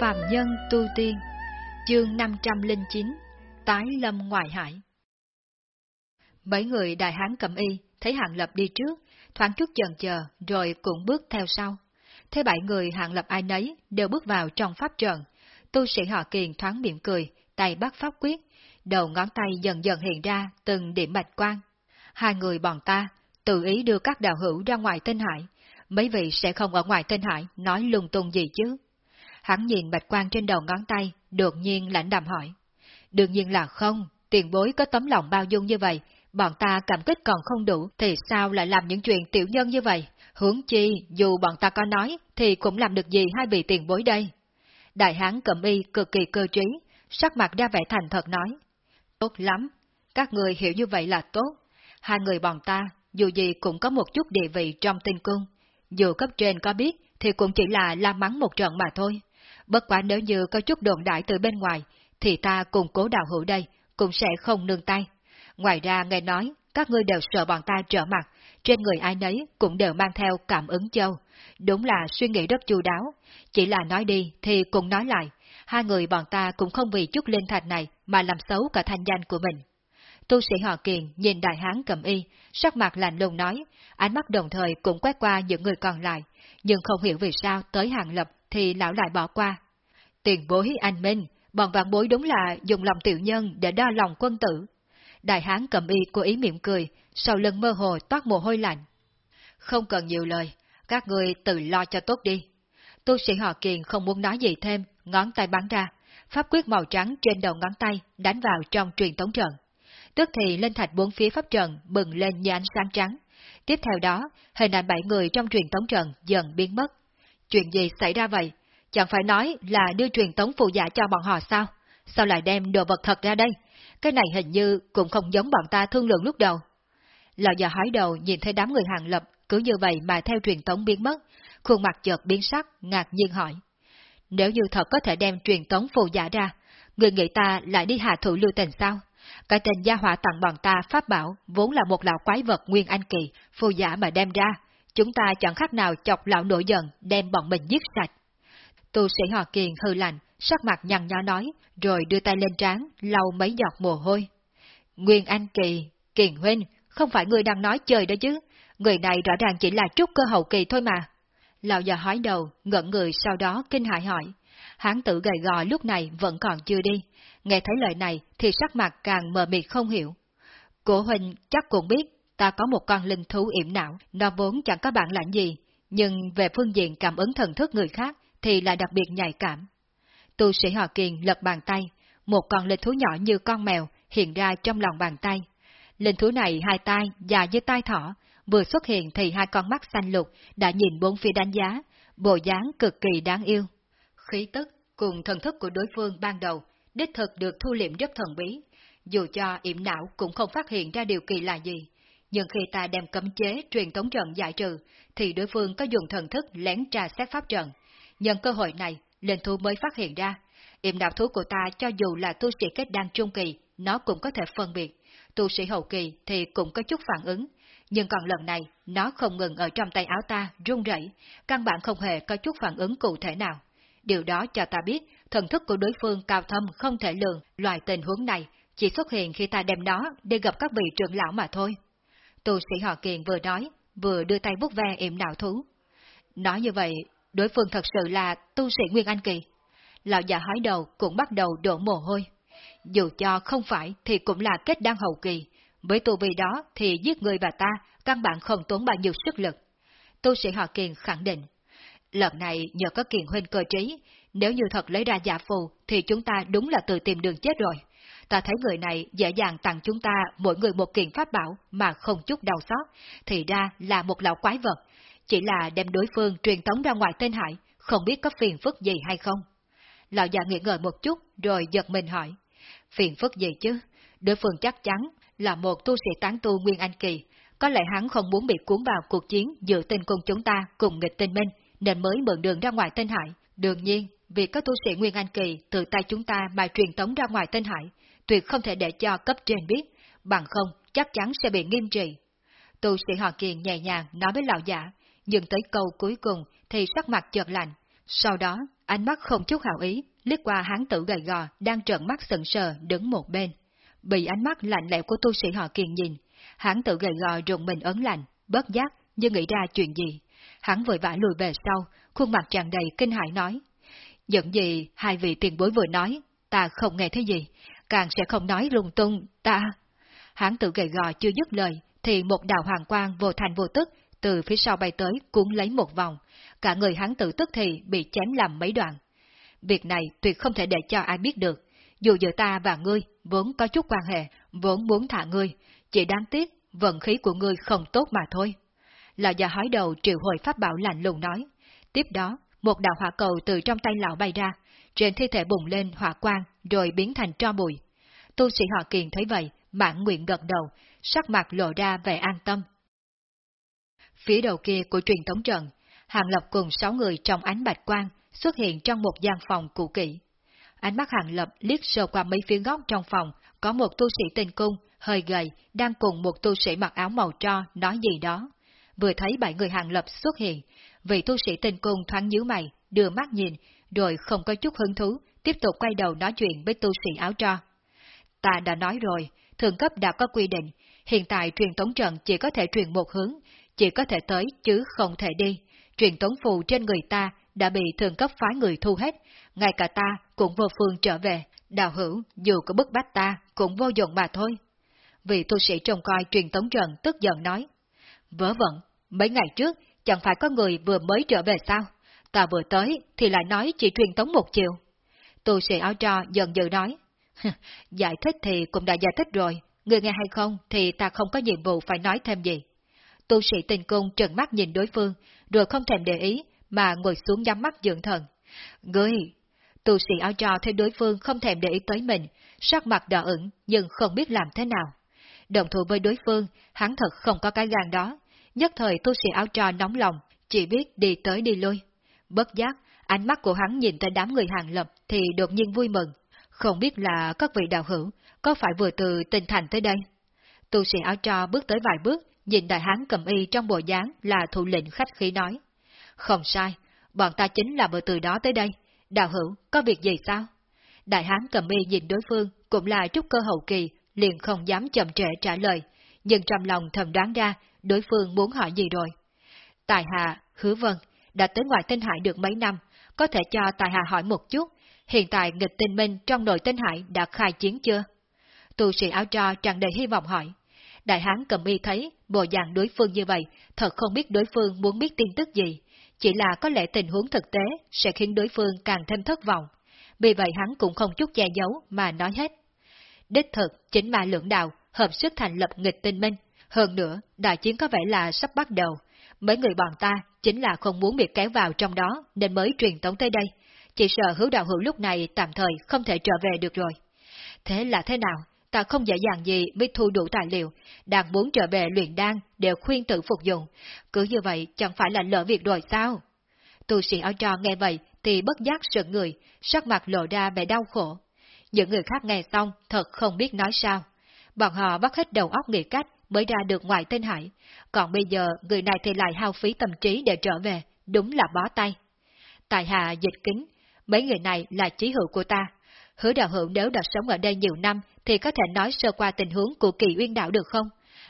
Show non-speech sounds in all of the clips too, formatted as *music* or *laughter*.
Phạm Nhân Tu Tiên Chương 509 Tái Lâm Ngoại Hải Mấy người đại hán cầm y thấy Hạng Lập đi trước, thoáng chút chần chờ rồi cũng bước theo sau. Thế bảy người Hạng Lập ai nấy đều bước vào trong pháp trận. Tu sĩ họ kiền thoáng miệng cười, tay bắt pháp quyết, đầu ngón tay dần dần hiện ra từng điểm bạch quang. Hai người bọn ta tự ý đưa các đạo hữu ra ngoài tinh hải, mấy vị sẽ không ở ngoài tinh hải nói lung tung gì chứ. Hắn nhìn bạch quang trên đầu ngón tay, đột nhiên lãnh đạm hỏi. Đương nhiên là không, tiền bối có tấm lòng bao dung như vậy, bọn ta cảm kích còn không đủ, thì sao lại làm những chuyện tiểu nhân như vậy? Hướng chi, dù bọn ta có nói, thì cũng làm được gì hai vị tiền bối đây? Đại hán cẩm y cực kỳ cơ trí, sắc mặt ra vẻ thành thật nói. Tốt lắm, các người hiểu như vậy là tốt. Hai người bọn ta, dù gì cũng có một chút địa vị trong tinh cung. Dù cấp trên có biết, thì cũng chỉ là la mắng một trận mà thôi. Bất quá nếu như có chút đồn đại từ bên ngoài, thì ta cùng cố đạo hữu đây cũng sẽ không nương tay. Ngoài ra nghe nói, các ngươi đều sợ bọn ta trở mặt, trên người ai nấy cũng đều mang theo cảm ứng châu. Đúng là suy nghĩ rất chu đáo, chỉ là nói đi thì cũng nói lại, hai người bọn ta cũng không vì chút linh thạch này mà làm xấu cả thanh danh của mình. Tu sĩ họ kiền nhìn đại hán cầm y, sắc mặt lạnh lùng nói, ánh mắt đồng thời cũng quét qua những người còn lại, nhưng không hiểu vì sao tới hàng lập thì lão lại bỏ qua. Tiền bối anh Minh, bọn vạn bối đúng là dùng lòng tiểu nhân để đo lòng quân tử. Đại hán cầm y cố ý mỉm cười, sau lưng mơ hồ toát mồ hôi lạnh. Không cần nhiều lời, các người tự lo cho tốt đi. Tu sĩ họ kiền không muốn nói gì thêm, ngón tay bắn ra, pháp quyết màu trắng trên đầu ngón tay đánh vào trong truyền tống trận. Tức thì lên thạch bốn phía pháp trận bừng lên như ánh sáng trắng. Tiếp theo đó, hình ảnh bảy người trong truyền tống trận dần biến mất. Chuyện gì xảy ra vậy? Chẳng phải nói là đưa truyền tống phù giả cho bọn họ sao? Sao lại đem đồ vật thật ra đây? Cái này hình như cũng không giống bọn ta thương lượng lúc đầu. Lão già hói đầu nhìn thấy đám người hàng lập cứ như vậy mà theo truyền tống biến mất, khuôn mặt chợt biến sắc, ngạc nhiên hỏi. Nếu như thật có thể đem truyền tống phù giả ra, người nghĩ ta lại đi hạ thủ lưu tình sao? Cái tên gia hỏa tặng bọn ta pháp bảo vốn là một lão quái vật nguyên anh kỳ, phù giả mà đem ra, chúng ta chẳng khác nào chọc lão nổi giận đem bọn mình giết sạch. Tu sĩ họ kiền hư lạnh, sắc mặt nhăn nhó nói, rồi đưa tay lên trán, lau mấy giọt mồ hôi. Nguyên Anh Kỳ, Kiền Huynh, không phải người đang nói chơi đó chứ, người này rõ ràng chỉ là trúc cơ hậu kỳ thôi mà. Lão già hói đầu, ngẩn người sau đó kinh hại hỏi. Hán tử gầy gò lúc này vẫn còn chưa đi, nghe thấy lời này thì sắc mặt càng mờ mịt không hiểu. Cổ huynh chắc cũng biết, ta có một con linh thú yểm não, nó vốn chẳng có bản lãnh gì, nhưng về phương diện cảm ứng thần thức người khác thì là đặc biệt nhạy cảm. Tu sĩ họ kiền lật bàn tay, một con linh thú nhỏ như con mèo hiện ra trong lòng bàn tay. Linh thú này hai tay dài như tai thỏ, vừa xuất hiện thì hai con mắt xanh lục đã nhìn bốn phía đánh giá, bộ dáng cực kỳ đáng yêu. Khí tức cùng thần thức của đối phương ban đầu, đích thực được thu liệm rất thần bí, dù cho yểm não cũng không phát hiện ra điều kỳ lạ gì. Nhưng khi ta đem cấm chế truyền tống trận giải trừ, thì đối phương có dùng thần thức lén tra xét pháp trận. Nhân cơ hội này, linh thú mới phát hiện ra, yểm đạo thú của ta cho dù là tu sĩ kết đan trung kỳ, nó cũng có thể phân biệt. Tu sĩ hậu kỳ thì cũng có chút phản ứng, nhưng còn lần này, nó không ngừng ở trong tay áo ta, run rẩy, căn bản không hề có chút phản ứng cụ thể nào. Điều đó cho ta biết, thần thức của đối phương cao thâm không thể lường, loại tình huống này chỉ xuất hiện khi ta đem nó để gặp các vị trưởng lão mà thôi. Tu sĩ họ kiền vừa nói, vừa đưa tay bút ve yểm đạo thú. Nói như vậy, đối phương thật sự là tu sĩ Nguyên Anh Kỳ. Lão già hói đầu cũng bắt đầu đổ mồ hôi. Dù cho không phải thì cũng là kết đan hậu kỳ, với tu vi đó thì giết người và ta căn bản không tốn bao nhiêu sức lực. Tu sĩ họ Kiền khẳng định, lần này nhờ có Kiền huynh cơ trí, nếu như thật lấy ra giả phù thì chúng ta đúng là tự tìm đường chết rồi. Ta thấy người này dễ dàng tặng chúng ta mỗi người một kiện pháp bảo mà không chút đau xót, thì ra là một lão quái vật, chỉ là đem đối phương truyền tống ra ngoài tên hải, không biết có phiền phức gì hay không. Lão già nghĩ ngợi một chút rồi giật mình hỏi, phiền phức gì chứ? Đối phương chắc chắn là một tu sĩ tán tu Nguyên Anh Kỳ, có lẽ hắn không muốn bị cuốn vào cuộc chiến giữa tên cùng chúng ta cùng nghịch tinh minh, nên mới mượn đường ra ngoài tên hải. Đương nhiên, vì có tu sĩ Nguyên Anh Kỳ từ tay chúng ta mà truyền tống ra ngoài tên hải, tuyệt không thể để cho cấp trên biết, bằng không chắc chắn sẽ bị nghiêm trị. Tu sĩ họ kiền nhẹ nhàng nói với lão giả, nhưng tới câu cuối cùng thì sắc mặt chợt lạnh, sau đó ánh mắt không chút hào ý, liếc qua hán tử gầy gò đang trợn mắt sững sờ đứng một bên. Bị ánh mắt lạnh lẽo của tu sĩ họ kiền nhìn, hán tử gầy gò rụng mình ấn lạnh, bất giác như nghĩ ra chuyện gì. Hắn vội vã lùi về sau, khuôn mặt tràn đầy kinh hãi nói. Những gì hai vị tiền bối vừa nói, ta không nghe thấy gì, càng sẽ không nói lung tung, ta... Hán tử gầy gò chưa dứt lời, thì một đạo hoàng quang vô thành vô tức từ phía sau bay tới cuốn lấy một vòng, cả người hán tử tức thì bị chém làm mấy đoạn. Việc này tuyệt không thể để cho ai biết được, dù giữa ta và ngươi vốn có chút quan hệ, vốn muốn thả ngươi, chỉ đáng tiếc vận khí của ngươi không tốt mà thôi. Lão già hói đầu triệu hồi pháp bảo lạnh lùng nói. Tiếp đó, một đạo hỏa cầu từ trong tay lão bay ra, trên thi thể bùng lên hỏa quang rồi biến thành tro bụi. Tu sĩ họ kiền thấy vậy, mãn nguyện gật đầu, sắc mặt lộ ra vẻ an tâm. Phía đầu kia của truyền thống trận, Hàng Lập cùng sáu người trong ánh bạch quang xuất hiện trong một gian phòng cũ kỹ. Ánh mắt Hàng Lập liếc sơ qua mấy phía góc trong phòng, có một tu sĩ tên cung, hơi gầy, đang cùng một tu sĩ mặc áo màu tro nói gì đó. Vừa thấy bảy người Hàng Lập xuất hiện, vị tu sĩ tên cung thoáng nhíu mày, đưa mắt nhìn, rồi không có chút hứng thú, tiếp tục quay đầu nói chuyện với tu sĩ áo tro. Ta đã nói rồi, thường cấp đã có quy định, hiện tại truyền tống trận chỉ có thể truyền một hướng, chỉ có thể tới chứ không thể đi. Truyền tống phù trên người ta đã bị thường cấp phái người thu hết, ngay cả ta cũng vô phương trở về, đào hữu dù có bức bách ta cũng vô dụng mà thôi. Vị tu sĩ trông coi truyền tống trận tức giận nói, vớ vẩn, mấy ngày trước chẳng phải có người vừa mới trở về sao? Ta vừa tới thì lại nói chỉ truyền tống một chiều. Tu sĩ áo trò dần dần nói, giải thích thì cũng đã giải thích rồi, người nghe hay không thì ta không có nhiệm vụ phải nói thêm gì. Tu sĩ tình cung trợn mắt nhìn đối phương, rồi không thèm để ý, mà ngồi xuống nhắm mắt dưỡng thần. Ngươi! Tu sĩ áo trò thấy đối phương không thèm để ý tới mình, sắc mặt đỏ ửng nhưng không biết làm thế nào. Đồng thủ với đối phương, hắn thật không có cái gan đó. Nhất thời tu sĩ áo trò nóng lòng, chỉ biết đi tới đi lui. Bất giác, ánh mắt của hắn nhìn tới đám người hàng lập thì đột nhiên vui mừng. Không biết là các vị đạo hữu có phải vừa từ tinh thành tới đây? Tu sĩ áo trò bước tới vài bước, nhìn đại hán cầm y trong bộ dáng là thủ lĩnh khách khí nói. Không sai, bọn ta chính là vừa từ đó tới đây. Đạo hữu, có việc gì sao? Đại hán cầm y nhìn đối phương cũng là trúc cơ hậu kỳ, liền không dám chậm trễ trả lời, nhưng trong lòng thầm đoán ra đối phương muốn hỏi gì rồi. Tài hạ, hứa vân, đã tới ngoài tinh hải được mấy năm, có thể cho Tài hạ hỏi một chút, hiện tại nghịch tinh minh trong nội tinh hải đã khai chiến chưa? Tu sĩ áo trò tràn đầy hy vọng hỏi. Đại hán cầm y thấy bộ dạng đối phương như vậy, thật không biết đối phương muốn biết tin tức gì, chỉ là có lẽ tình huống thực tế sẽ khiến đối phương càng thêm thất vọng. Vì vậy hắn cũng không chút che giấu mà nói hết. Đích thực, chính mà lượng đạo, hợp sức thành lập nghịch tinh minh. Hơn nữa, đại chiến có vẻ là sắp bắt đầu. Mấy người bọn ta chính là không muốn bị kéo vào trong đó nên mới truyền tống tới đây. Chỉ sợ hữu đạo hữu lúc này tạm thời không thể trở về được rồi. Thế là thế nào? ta không dễ dàng gì mới thu đủ tài liệu, đang muốn trở về luyện đan đều khuyên tự phục dụng. Cứ như vậy chẳng phải là lỡ việc rồi sao? Tu sĩ áo trò nghe vậy thì bất giác sợ người, sắc mặt lộ ra vẻ đau khổ. Những người khác nghe xong thật không biết nói sao. Bọn họ bắt hết đầu óc nghĩ cách mới ra được ngoài tên hải, còn bây giờ người này thì lại hao phí tâm trí để trở về, đúng là bó tay. Tại hạ dịch kính, mấy người này là chí hữu của ta, Hứa đạo hữu nếu đã sống ở đây nhiều năm thì có thể nói sơ qua tình huống của kỳ uyên đạo được không?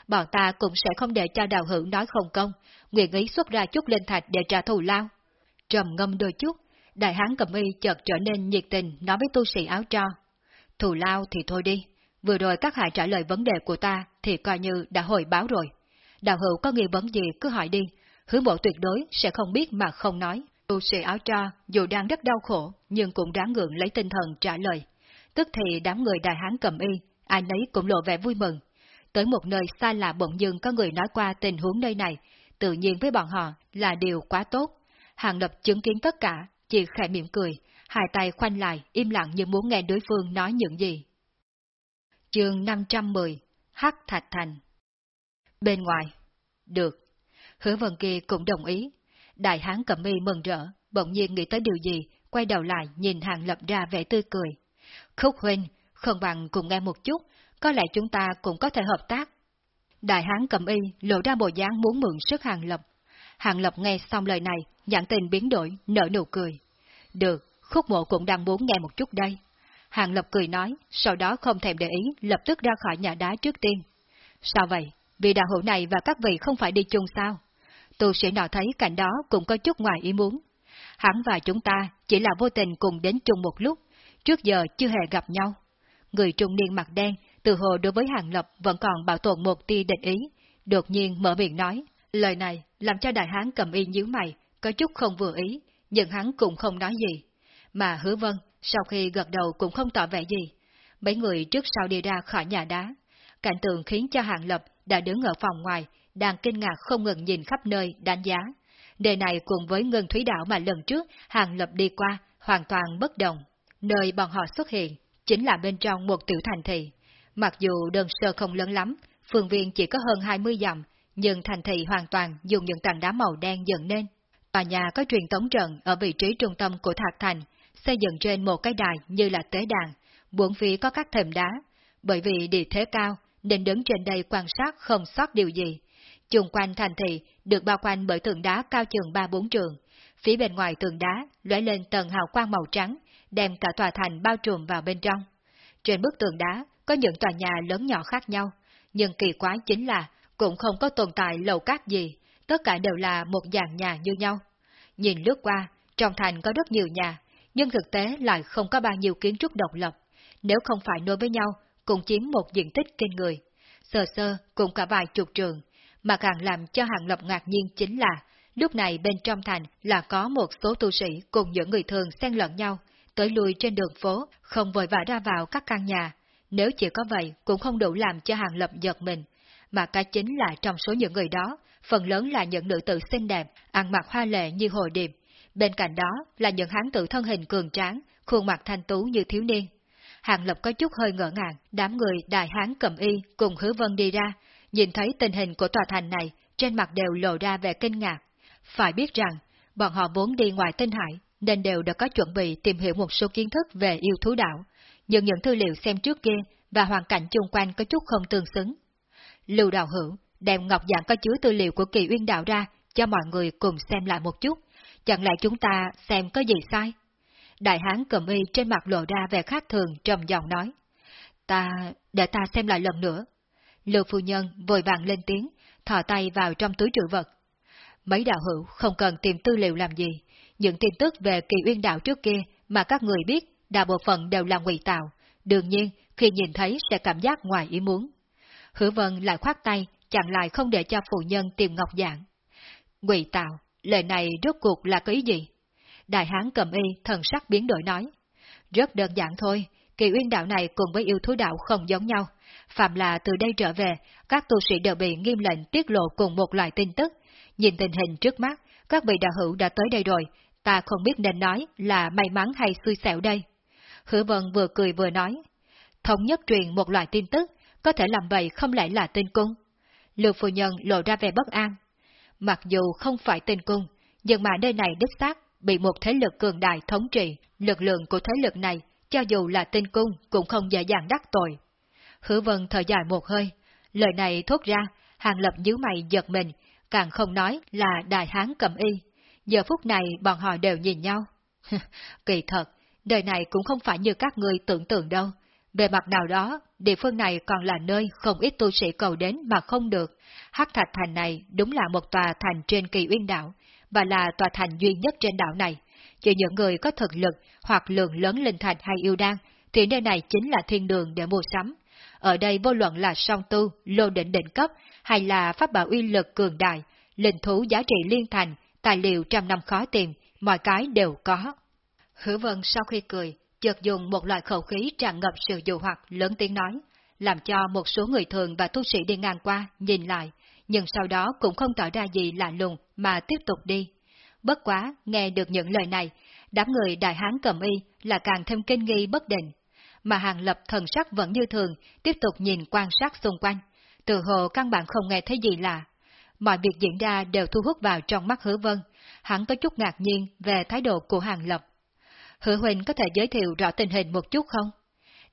Bọn ta cũng sẽ không để cho đạo hữu nói không công, nguyện ý xuất ra chút linh thạch để trả thù lao. Trầm ngâm đôi chút, đại hán cầm y chợt trở nên nhiệt tình nói với tu sĩ áo cho. Thù lao thì thôi đi, vừa rồi các hạ trả lời vấn đề của ta thì coi như đã hồi báo rồi. Đạo hữu có nghi vấn gì cứ hỏi đi, hứa bộ tuyệt đối sẽ không biết mà không nói. Tu sĩ áo cho dù đang rất đau khổ, nhưng cũng đáng ngượng lấy tinh thần trả lời. Tức thì đám người đại hán cầm y, ai nấy cũng lộ vẻ vui mừng. Tới một nơi xa lạ bỗng dưng có người nói qua tình huống nơi này, tự nhiên với bọn họ là điều quá tốt. Hàng lập chứng kiến tất cả, chỉ khẽ mỉm cười, hai tay khoanh lại, im lặng như muốn nghe đối phương nói những gì. Chương 510 Hắc Thạch Thành Bên ngoài Được. Hứa vân kia cũng đồng ý, Đại hán cầm mi mừng rỡ, bỗng nhiên nghĩ tới điều gì, quay đầu lại nhìn hàng lập ra vẻ tươi cười. Khúc huynh, không bằng cùng nghe một chút, có lẽ chúng ta cũng có thể hợp tác. Đại hán cầm y lộ ra bộ dáng muốn mượn sức hàng lập. Hàng lập nghe xong lời này, nhãn tình biến đổi, nở nụ cười. Được, khúc mộ cũng đang muốn nghe một chút đây. Hàng Lập cười nói, sau đó không thèm để ý, lập tức ra khỏi nhà đá trước tiên. Sao vậy? Vì đạo hữu này và các vị không phải đi chung sao? Tu sĩ nọ thấy cảnh đó cũng có chút ngoài ý muốn. Hắn và chúng ta chỉ là vô tình cùng đến chung một lúc, trước giờ chưa hề gặp nhau. Người trung niên mặt đen, từ hồ đối với Hàng Lập vẫn còn bảo tồn một tia định ý, đột nhiên mở miệng nói, lời này làm cho đại hán cầm y nhíu mày, có chút không vừa ý, nhưng hắn cũng không nói gì. Mà hứa vân, sau khi gật đầu cũng không tỏ vẻ gì. Mấy người trước sau đi ra khỏi nhà đá. Cảnh tượng khiến cho Hàng Lập đã đứng ở phòng ngoài, đang kinh ngạc không ngừng nhìn khắp nơi, đánh giá. Đề này cùng với Ngân Thúy Đảo mà lần trước Hàng Lập đi qua, hoàn toàn bất đồng. Nơi bọn họ xuất hiện, chính là bên trong một tiểu thành thị. Mặc dù đơn sơ không lớn lắm, phường viên chỉ có hơn 20 dặm, nhưng thành thị hoàn toàn dùng những tảng đá màu đen dựng nên. Tòa nhà có truyền tống trận ở vị trí trung tâm của Thạc Thành, xây dựng trên một cái đài như là tế đàn, bốn phía có các thềm đá. Bởi vì địa thế cao, nên đứng trên đây quan sát không sót điều gì. Chung quanh thành thị được bao quanh bởi tường đá cao chừng ba bốn trường. Phía bên ngoài tường đá lóe lên tầng hào quang màu trắng, đem cả tòa thành bao trùm vào bên trong. Trên bức tường đá có những tòa nhà lớn nhỏ khác nhau, nhưng kỳ quái chính là cũng không có tồn tại lầu cát gì, tất cả đều là một dạng nhà như nhau. Nhìn lướt qua, trong thành có rất nhiều nhà, nhưng thực tế lại không có bao nhiêu kiến trúc độc lập. Nếu không phải nối với nhau, cũng chiếm một diện tích kinh người. Sơ sơ cũng cả vài chục trường, mà càng làm cho Hàng Lập ngạc nhiên chính là, lúc này bên trong thành là có một số tu sĩ cùng những người thường xen lẫn nhau, tới lui trên đường phố, không vội vã ra vào các căn nhà. Nếu chỉ có vậy cũng không đủ làm cho Hàng Lập giật mình, mà cái chính là trong số những người đó, phần lớn là những nữ tử xinh đẹp, ăn mặc hoa lệ như hồi điệp. Bên cạnh đó là những hán tử thân hình cường tráng, khuôn mặt thanh tú như thiếu niên. Hàng Lập có chút hơi ngỡ ngàng, đám người đại hán cầm y cùng hứa vân đi ra, nhìn thấy tình hình của tòa thành này, trên mặt đều lộ ra vẻ kinh ngạc. Phải biết rằng, bọn họ vốn đi ngoài tinh hải, nên đều đã có chuẩn bị tìm hiểu một số kiến thức về yêu thú đạo, nhưng những thư liệu xem trước kia và hoàn cảnh chung quanh có chút không tương xứng. Lưu đạo hữu đem ngọc dạng có chứa tư liệu của kỳ uyên đạo ra cho mọi người cùng xem lại một chút, chẳng lẽ chúng ta xem có gì sai? Đại hán cầm y trên mặt lộ ra vẻ khác thường trầm giọng nói. Ta, để ta xem lại lần nữa. Lưu phu nhân vội vàng lên tiếng, thò tay vào trong túi trữ vật. Mấy đạo hữu không cần tìm tư liệu làm gì, những tin tức về kỳ uyên đạo trước kia mà các người biết, đa bộ phận đều là ngụy tạo, đương nhiên khi nhìn thấy sẽ cảm giác ngoài ý muốn. Hứa vân lại khoát tay, chặn lại không để cho phụ nhân tìm ngọc dạng. Ngụy tạo, lời này rốt cuộc là cái ý gì? Đại hán cầm y thần sắc biến đổi nói. Rất đơn giản thôi, kỳ uyên đạo này cùng với yêu thú đạo không giống nhau. Phạm là từ đây trở về, các tu sĩ đều bị nghiêm lệnh tiết lộ cùng một loại tin tức. Nhìn tình hình trước mắt, các vị đạo hữu đã tới đây rồi, ta không biết nên nói là may mắn hay xui xẻo đây. Hứa vân vừa cười vừa nói, thống nhất truyền một loại tin tức, có thể làm vậy không lẽ là tin cung? Lưu phu nhân lộ ra vẻ bất an. Mặc dù không phải tên cung, nhưng mà nơi này đích xác bị một thế lực cường đại thống trị, lực lượng của thế lực này, cho dù là tên cung cũng không dễ dàng đắc tội. Hứa vân thở dài một hơi, lời này thốt ra, hàng lập nhíu mày giật mình, càng không nói là đại hán cầm y. Giờ phút này bọn họ đều nhìn nhau. *laughs* Kỳ thật, đời này cũng không phải như các người tưởng tượng đâu. Về mặt nào đó, địa phương này còn là nơi không ít tu sĩ cầu đến mà không được. Hắc Thạch Thành này đúng là một tòa thành trên kỳ uyên đảo, và là tòa thành duy nhất trên đảo này. Chỉ những người có thực lực hoặc lượng lớn linh thạch hay yêu đan, thì nơi này chính là thiên đường để mua sắm. Ở đây vô luận là song tu, lô đỉnh đỉnh cấp, hay là pháp bảo uy lực cường đại, linh thú giá trị liên thành, tài liệu trăm năm khó tìm, mọi cái đều có. Hứa vân sau khi cười, chợt dùng một loại khẩu khí tràn ngập sự dụ hoặc lớn tiếng nói, làm cho một số người thường và tu sĩ đi ngang qua nhìn lại, nhưng sau đó cũng không tỏ ra gì lạ lùng mà tiếp tục đi. Bất quá, nghe được những lời này, đám người đại hán cầm y là càng thêm kinh nghi bất định, mà hàng lập thần sắc vẫn như thường, tiếp tục nhìn quan sát xung quanh. Từ hồ căn bản không nghe thấy gì lạ. Mọi việc diễn ra đều thu hút vào trong mắt hứa vân, hắn có chút ngạc nhiên về thái độ của hàng lập. Hứa huynh có thể giới thiệu rõ tình hình một chút không?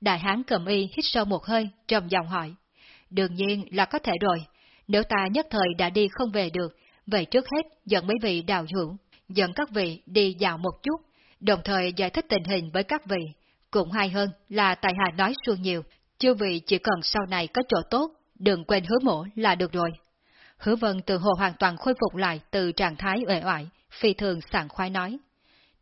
Đại hán cầm y hít sâu một hơi, trầm giọng hỏi. Đương nhiên là có thể rồi, nếu ta nhất thời đã đi không về được, vậy trước hết dẫn mấy vị đào hữu, dẫn các vị đi dạo một chút, đồng thời giải thích tình hình với các vị. Cũng hay hơn là tại Hạ nói suông nhiều, chư vị chỉ cần sau này có chỗ tốt, đừng quên hứa mổ là được rồi. Hứa vân từ hồ hoàn toàn khôi phục lại từ trạng thái uể oải, phi thường sảng khoái nói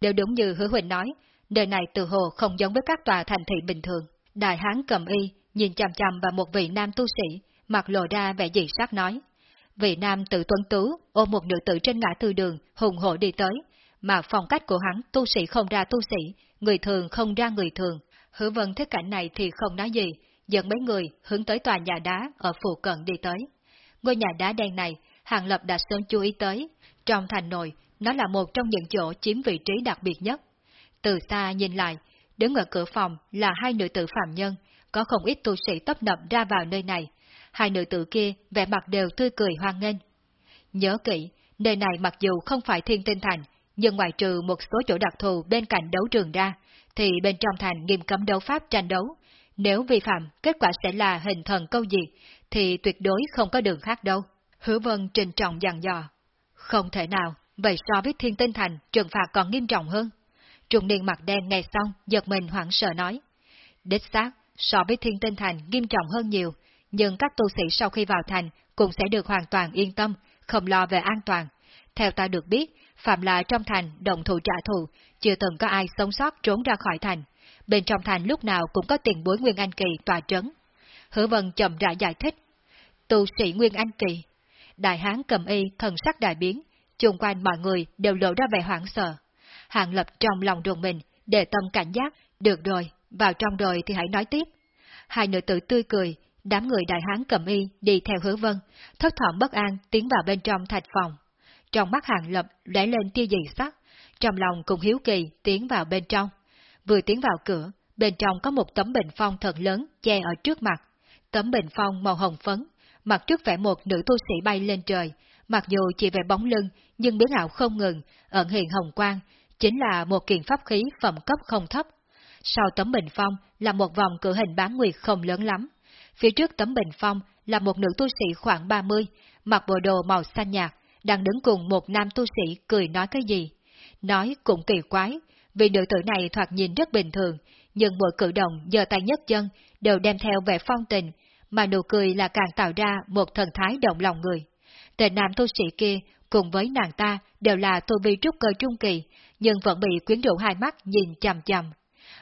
đều đúng như hứa huỳnh nói, đời này từ hồ không giống với các tòa thành thị bình thường. Đại hán cầm y, nhìn chằm chằm vào một vị nam tu sĩ, mặt lộ ra vẻ dị sắc nói. Vị nam tự tuấn tú, ôm một nữ tử trên ngã tư đường, hùng hổ đi tới, mà phong cách của hắn tu sĩ không ra tu sĩ, người thường không ra người thường. Hứa vân thấy cảnh này thì không nói gì, dẫn mấy người hướng tới tòa nhà đá ở phụ cận đi tới. Ngôi nhà đá đen này, Hàng Lập đã sớm chú ý tới. Trong thành nội, nó là một trong những chỗ chiếm vị trí đặc biệt nhất. Từ xa nhìn lại, đứng ở cửa phòng là hai nữ tử phạm nhân, có không ít tu sĩ tấp nập ra vào nơi này. Hai nữ tử kia vẻ mặt đều tươi cười hoan nghênh. Nhớ kỹ, nơi này mặc dù không phải thiên tinh thành, nhưng ngoài trừ một số chỗ đặc thù bên cạnh đấu trường ra, thì bên trong thành nghiêm cấm đấu pháp tranh đấu. Nếu vi phạm, kết quả sẽ là hình thần câu diệt, thì tuyệt đối không có đường khác đâu. Hứa vân trình trọng dặn dò. Không thể nào, vậy so với thiên tinh thành, trừng phạt còn nghiêm trọng hơn. Trung niên mặt đen nghe xong, giật mình hoảng sợ nói. Đích xác, so với thiên tinh thành nghiêm trọng hơn nhiều, nhưng các tu sĩ sau khi vào thành cũng sẽ được hoàn toàn yên tâm, không lo về an toàn. Theo ta được biết, phạm là trong thành động thủ trả thù, chưa từng có ai sống sót trốn ra khỏi thành. Bên trong thành lúc nào cũng có tiền bối Nguyên Anh Kỳ tòa trấn. Hứa Vân chậm rãi giải thích. Tu sĩ Nguyên Anh Kỳ. Đại hán cầm y thần sắc đại biến, chung quanh mọi người đều lộ ra vẻ hoảng sợ. Hàng lập trong lòng ruồng mình, để tâm cảnh giác, được rồi, vào trong rồi thì hãy nói tiếp. Hai nữ tử tươi cười, đám người đại hán cầm y đi theo hứa vân, thất thỏm bất an tiến vào bên trong thạch phòng. Trong mắt hàng lập lóe lên tia dị sắc, trong lòng cùng hiếu kỳ tiến vào bên trong. Vừa tiến vào cửa, bên trong có một tấm bình phong thật lớn che ở trước mặt. Tấm bình phong màu hồng phấn, mặt trước vẽ một nữ tu sĩ bay lên trời, mặc dù chỉ về bóng lưng, nhưng biến ảo không ngừng, ẩn hiện hồng quang, chính là một kiện pháp khí phẩm cấp không thấp. Sau tấm bình phong là một vòng cửa hình bán nguyệt không lớn lắm. Phía trước tấm bình phong là một nữ tu sĩ khoảng 30, mặc bộ đồ màu xanh nhạt, đang đứng cùng một nam tu sĩ cười nói cái gì. Nói cũng kỳ quái, vì nữ tử này thoạt nhìn rất bình thường, nhưng mỗi cử động giơ tay nhất chân đều đem theo vẻ phong tình, mà nụ cười là càng tạo ra một thần thái động lòng người. Tên nam tu sĩ kia cùng với nàng ta đều là tu vi trúc cơ trung kỳ, nhưng vẫn bị quyến rũ hai mắt nhìn chằm chằm.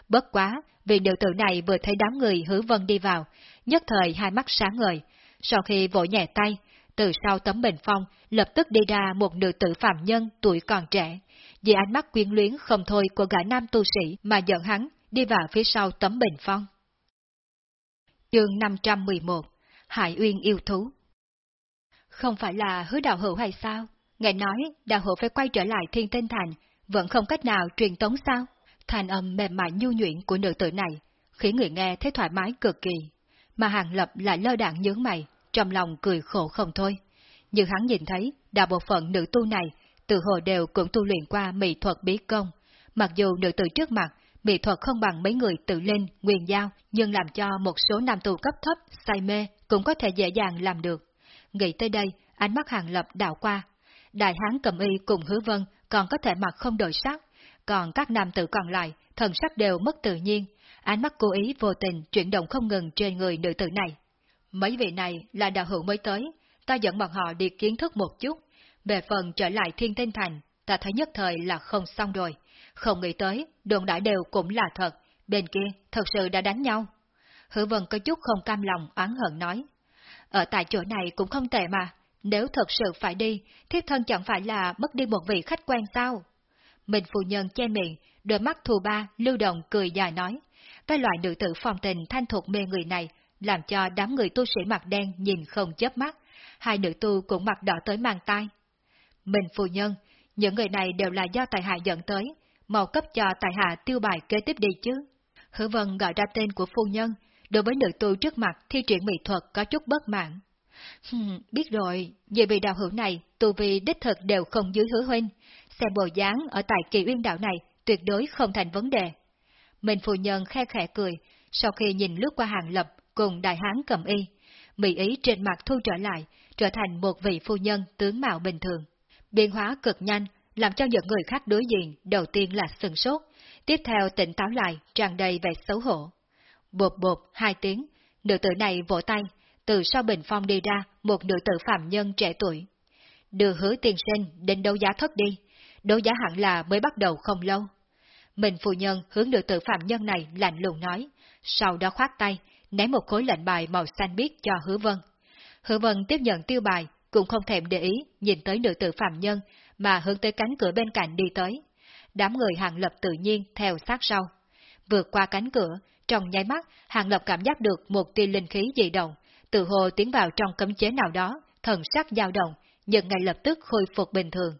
Bất quá, vì nữ tử này vừa thấy đám người hứa vân đi vào, nhất thời hai mắt sáng ngời. Sau khi vỗ nhẹ tay, từ sau tấm bình phong lập tức đi ra một nữ tử phạm nhân tuổi còn trẻ, vì ánh mắt quyến luyến không thôi của gã nam tu sĩ mà dẫn hắn đi vào phía sau tấm bình phong. Chương 511 Hải Uyên yêu thú không phải là hứa đạo hữu hay sao? Ngài nói đạo hữu phải quay trở lại thiên tinh thành, vẫn không cách nào truyền tống sao? Thành âm mềm mại nhu nhuyễn của nữ tử này, khiến người nghe thấy thoải mái cực kỳ. Mà hàng lập lại lơ đạn nhướng mày, trong lòng cười khổ không thôi. Nhưng hắn nhìn thấy, đa bộ phận nữ tu này, từ hồ đều cũng tu luyện qua mỹ thuật bí công. Mặc dù nữ tử trước mặt, mỹ thuật không bằng mấy người tự lên, nguyên giao, nhưng làm cho một số nam tu cấp thấp, say mê, cũng có thể dễ dàng làm được. Nghĩ tới đây, ánh mắt hàng lập đảo qua. Đại hán cầm y cùng hứa vân còn có thể mặt không đổi sắc, còn các nam tử còn lại, thần sắc đều mất tự nhiên, ánh mắt cố ý vô tình chuyển động không ngừng trên người nữ tử này. Mấy vị này là đạo hữu mới tới, ta dẫn bọn họ đi kiến thức một chút. Về phần trở lại thiên tinh thành, ta thấy nhất thời là không xong rồi. Không nghĩ tới, đồn đại đều cũng là thật, bên kia thật sự đã đánh nhau. Hứa vân có chút không cam lòng oán hận nói. Ở tại chỗ này cũng không tệ mà, nếu thật sự phải đi, thiết thân chẳng phải là mất đi một vị khách quen sao? Mình phu nhân che miệng, đôi mắt thù ba, lưu động cười dài nói. Cái loại nữ tử phong tình thanh thuộc mê người này, làm cho đám người tu sĩ mặt đen nhìn không chớp mắt, hai nữ tu cũng mặt đỏ tới mang tai. Mình phu nhân, những người này đều là do tài hạ dẫn tới, mau cấp cho tài hạ tiêu bài kế tiếp đi chứ. Hứa vân gọi ra tên của phu nhân, đối với nữ tu trước mặt thi triển mỹ thuật có chút bất mãn. Biết rồi, về vị đạo hữu này, tu vi đích thực đều không dưới hứa huynh, xem bộ dáng ở tại kỳ uyên đạo này tuyệt đối không thành vấn đề. Mình phu nhân khe khẽ cười, sau khi nhìn lướt qua hàng lập cùng đại hán cầm y, mỹ ý trên mặt thu trở lại, trở thành một vị phu nhân tướng mạo bình thường. Biến hóa cực nhanh, làm cho những người khác đối diện đầu tiên là sừng sốt, tiếp theo tỉnh táo lại, tràn đầy vẻ xấu hổ. Bột bột, hai tiếng, nữ tử này vỗ tay, từ sau bình phong đi ra một nữ tử phạm nhân trẻ tuổi. Đưa hứa tiền sinh đến đấu giá thất đi, đấu giá hẳn là mới bắt đầu không lâu. Mình phu nhân hướng nữ tử phạm nhân này lạnh lùng nói, sau đó khoát tay, ném một khối lệnh bài màu xanh biếc cho hứa vân. Hứa vân tiếp nhận tiêu bài, cũng không thèm để ý, nhìn tới nữ tử phạm nhân, mà hướng tới cánh cửa bên cạnh đi tới. Đám người hàng lập tự nhiên theo sát sau. Vượt qua cánh cửa, trong nháy mắt, hàng lập cảm giác được một tia linh khí dị động, tự hồ tiến vào trong cấm chế nào đó, thần sắc dao động, nhưng ngay lập tức khôi phục bình thường.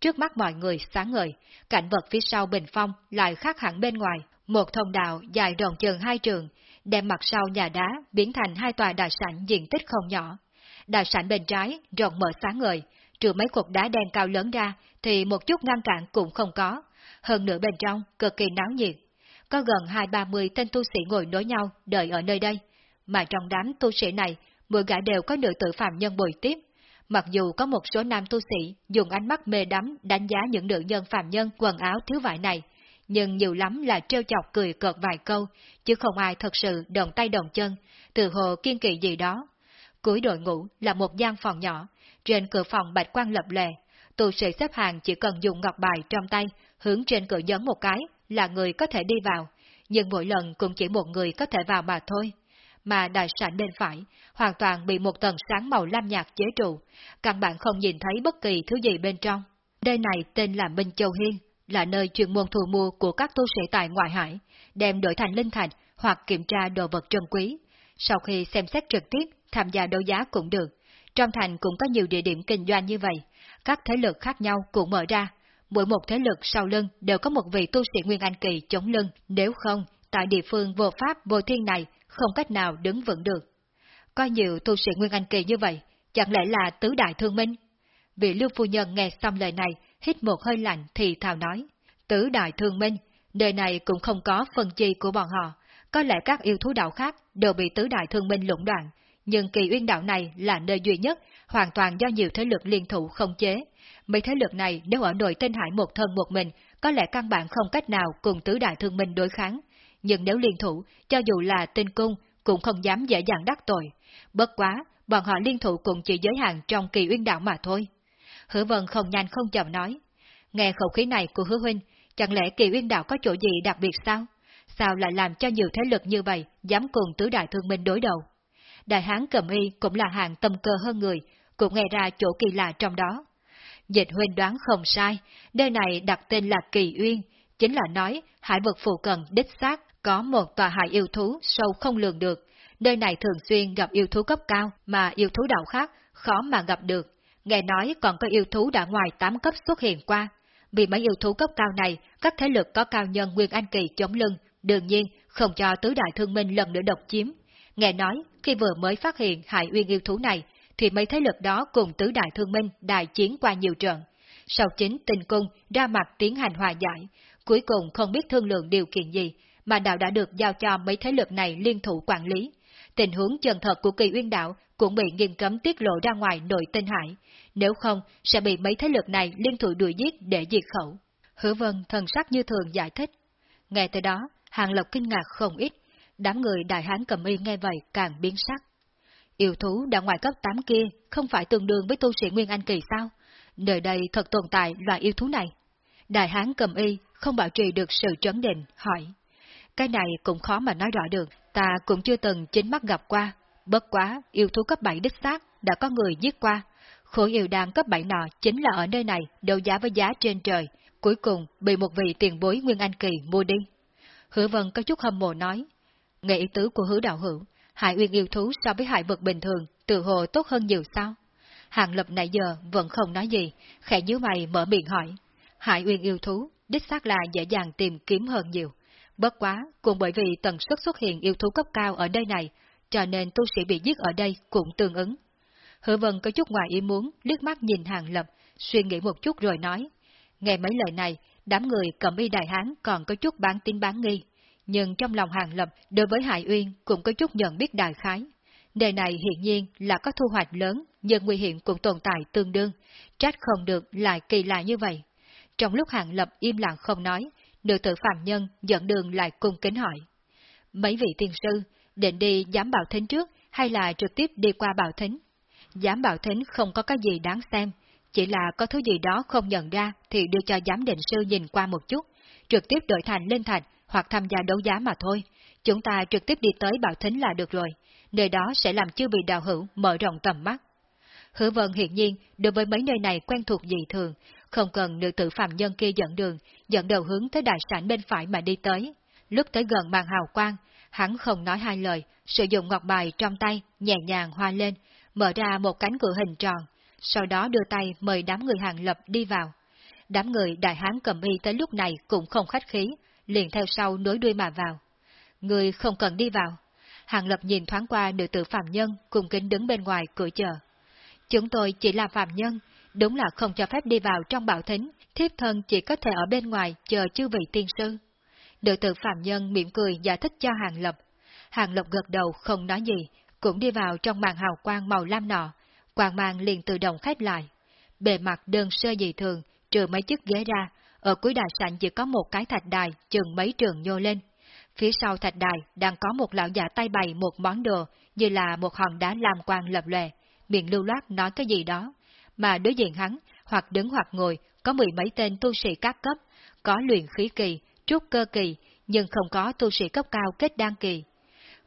Trước mắt mọi người sáng ngời, cảnh vật phía sau bình phong lại khác hẳn bên ngoài, một thông đạo dài rộng chừng hai trường, đem mặt sau nhà đá biến thành hai tòa đại sảnh diện tích không nhỏ. Đại sảnh bên trái rộng mở sáng ngời, trừ mấy cục đá đen cao lớn ra thì một chút ngăn cản cũng không có, hơn nữa bên trong cực kỳ náo nhiệt. Có gần hai ba mươi tên tu sĩ ngồi nối nhau đợi ở nơi đây, mà trong đám tu sĩ này, mỗi gã đều có nữ tử phạm nhân bồi tiếp. Mặc dù có một số nam tu sĩ dùng ánh mắt mê đắm đánh giá những nữ nhân phạm nhân quần áo thiếu vải này, nhưng nhiều lắm là trêu chọc cười cợt vài câu, chứ không ai thật sự đồng tay đồng chân, từ hồ kiên kỳ gì đó. Cuối đội ngũ là một gian phòng nhỏ, trên cửa phòng bạch quan lập lệ, tu sĩ xếp hàng chỉ cần dùng ngọc bài trong tay, hướng trên cửa nhấn một cái là người có thể đi vào, nhưng mỗi lần cũng chỉ một người có thể vào mà thôi. Mà đại sảnh bên phải, hoàn toàn bị một tầng sáng màu lam nhạt chế trụ, căn bản không nhìn thấy bất kỳ thứ gì bên trong. Đây này tên là Minh Châu Hiên, là nơi chuyên môn thu mua của các tu sĩ tại ngoại hải, đem đổi thành linh thạch hoặc kiểm tra đồ vật trân quý. Sau khi xem xét trực tiếp, tham gia đấu giá cũng được. Trong thành cũng có nhiều địa điểm kinh doanh như vậy, các thế lực khác nhau cũng mở ra. Mỗi một thế lực sau lưng đều có một vị tu sĩ Nguyên Anh Kỳ chống lưng, nếu không, tại địa phương vô pháp vô thiên này không cách nào đứng vững được. Có nhiều tu sĩ Nguyên Anh Kỳ như vậy, chẳng lẽ là tứ đại thương minh? Vị lưu phu nhân nghe xong lời này, hít một hơi lạnh thì thào nói, tứ đại thương minh, nơi này cũng không có phần chi của bọn họ, có lẽ các yêu thú đạo khác đều bị tứ đại thương minh lũng đoạn, nhưng kỳ uyên đạo này là nơi duy nhất, hoàn toàn do nhiều thế lực liên thủ không chế. Mấy thế lực này nếu ở nội tinh hải một thân một mình, có lẽ căn bản không cách nào cùng tứ đại thương minh đối kháng. Nhưng nếu liên thủ, cho dù là tinh cung, cũng không dám dễ dàng đắc tội. Bất quá, bọn họ liên thủ cũng chỉ giới hạn trong kỳ uyên đạo mà thôi. Hứa vân không nhanh không chậm nói. Nghe khẩu khí này của hứa huynh, chẳng lẽ kỳ uyên đạo có chỗ gì đặc biệt sao? Sao lại làm cho nhiều thế lực như vậy dám cùng tứ đại thương minh đối đầu? Đại hán cầm y cũng là hàng tâm cơ hơn người, cũng nghe ra chỗ kỳ lạ trong đó. Dịch huynh đoán không sai, nơi này đặt tên là Kỳ Uyên, chính là nói hải vực phụ cận đích xác có một tòa hải yêu thú sâu không lường được. Nơi này thường xuyên gặp yêu thú cấp cao mà yêu thú đạo khác khó mà gặp được. Nghe nói còn có yêu thú đã ngoài 8 cấp xuất hiện qua. Vì mấy yêu thú cấp cao này, các thế lực có cao nhân Nguyên Anh Kỳ chống lưng, đương nhiên không cho tứ đại thương minh lần nữa độc chiếm. Nghe nói, khi vừa mới phát hiện hải uyên yêu thú này, thì mấy thế lực đó cùng tứ đại thương minh đại chiến qua nhiều trận. Sau chính tình cung ra mặt tiến hành hòa giải, cuối cùng không biết thương lượng điều kiện gì, mà đạo đã được giao cho mấy thế lực này liên thủ quản lý. Tình huống chân thật của kỳ uyên đạo cũng bị nghiêm cấm tiết lộ ra ngoài nội tinh hải, nếu không sẽ bị mấy thế lực này liên thủ đuổi giết để diệt khẩu. Hứa vân thần sắc như thường giải thích. Nghe tới đó, Hàng Lộc kinh ngạc không ít, đám người đại hán cầm y nghe vậy càng biến sắc. Yêu thú đã ngoài cấp 8 kia không phải tương đương với tu sĩ Nguyên Anh Kỳ sao? Nơi đây thật tồn tại loại yêu thú này. Đại hán cầm y không bảo trì được sự trấn định, hỏi. Cái này cũng khó mà nói rõ được, ta cũng chưa từng chính mắt gặp qua. Bất quá, yêu thú cấp 7 đích xác đã có người giết qua. Khối yêu đàn cấp 7 nọ chính là ở nơi này đấu giá với giá trên trời, cuối cùng bị một vị tiền bối Nguyên Anh Kỳ mua đi. Hứa Vân có chút hâm mộ nói, nghệ ý tứ của hứa đạo hữu, hải uyên yêu thú so với hải vật bình thường, tự hồ tốt hơn nhiều sao? Hàng lập nãy giờ vẫn không nói gì, khẽ nhíu mày mở miệng hỏi. Hải uyên yêu thú, đích xác là dễ dàng tìm kiếm hơn nhiều. Bất quá, cũng bởi vì tần suất xuất hiện yêu thú cấp cao ở đây này, cho nên tu sĩ bị giết ở đây cũng tương ứng. Hứa vân có chút ngoài ý muốn, liếc mắt nhìn hàng lập, suy nghĩ một chút rồi nói. Nghe mấy lời này, đám người cầm y đại hán còn có chút bán tin bán nghi, nhưng trong lòng hàng lập đối với Hải Uyên cũng có chút nhận biết đại khái. Đề này hiện nhiên là có thu hoạch lớn, nhưng nguy hiểm cũng tồn tại tương đương, trách không được lại kỳ lạ như vậy. Trong lúc hàng lập im lặng không nói, nữ tử phạm nhân dẫn đường lại cung kính hỏi. Mấy vị tiên sư, định đi giám bảo thính trước hay là trực tiếp đi qua bảo thính? Giám bảo thính không có cái gì đáng xem, chỉ là có thứ gì đó không nhận ra thì đưa cho giám định sư nhìn qua một chút, trực tiếp đổi thành lên thành hoặc tham gia đấu giá mà thôi. Chúng ta trực tiếp đi tới bảo thính là được rồi, nơi đó sẽ làm chưa bị đào hữu mở rộng tầm mắt. Hứa vân hiển nhiên đối với mấy nơi này quen thuộc dị thường, không cần nữ tử phạm nhân kia dẫn đường, dẫn đầu hướng tới đại sảnh bên phải mà đi tới. Lúc tới gần màn hào quang, hắn không nói hai lời, sử dụng ngọc bài trong tay, nhẹ nhàng hoa lên, mở ra một cánh cửa hình tròn, sau đó đưa tay mời đám người hàng lập đi vào. Đám người đại hán cầm y tới lúc này cũng không khách khí, liền theo sau nối đuôi mà vào. Người không cần đi vào. Hàng lập nhìn thoáng qua nữ tử phạm nhân cùng kính đứng bên ngoài cửa chờ. Chúng tôi chỉ là phạm nhân, đúng là không cho phép đi vào trong bảo thính, thiếp thân chỉ có thể ở bên ngoài chờ chư vị tiên sư. Nữ tử phạm nhân mỉm cười giải thích cho Hàng Lập. Hàng Lập gật đầu không nói gì, cũng đi vào trong màn hào quang màu lam nọ, quang mang liền tự động khép lại. Bề mặt đơn sơ dị thường, trừ mấy chiếc ghế ra, ở cuối đại sảnh chỉ có một cái thạch đài chừng mấy trường nhô lên. Phía sau thạch đài đang có một lão giả tay bày một món đồ như là một hòn đá làm quang lập lòe, miệng lưu loát nói cái gì đó. Mà đối diện hắn, hoặc đứng hoặc ngồi, có mười mấy tên tu sĩ các cấp, có luyện khí kỳ, trúc cơ kỳ, nhưng không có tu sĩ cấp cao kết đan kỳ.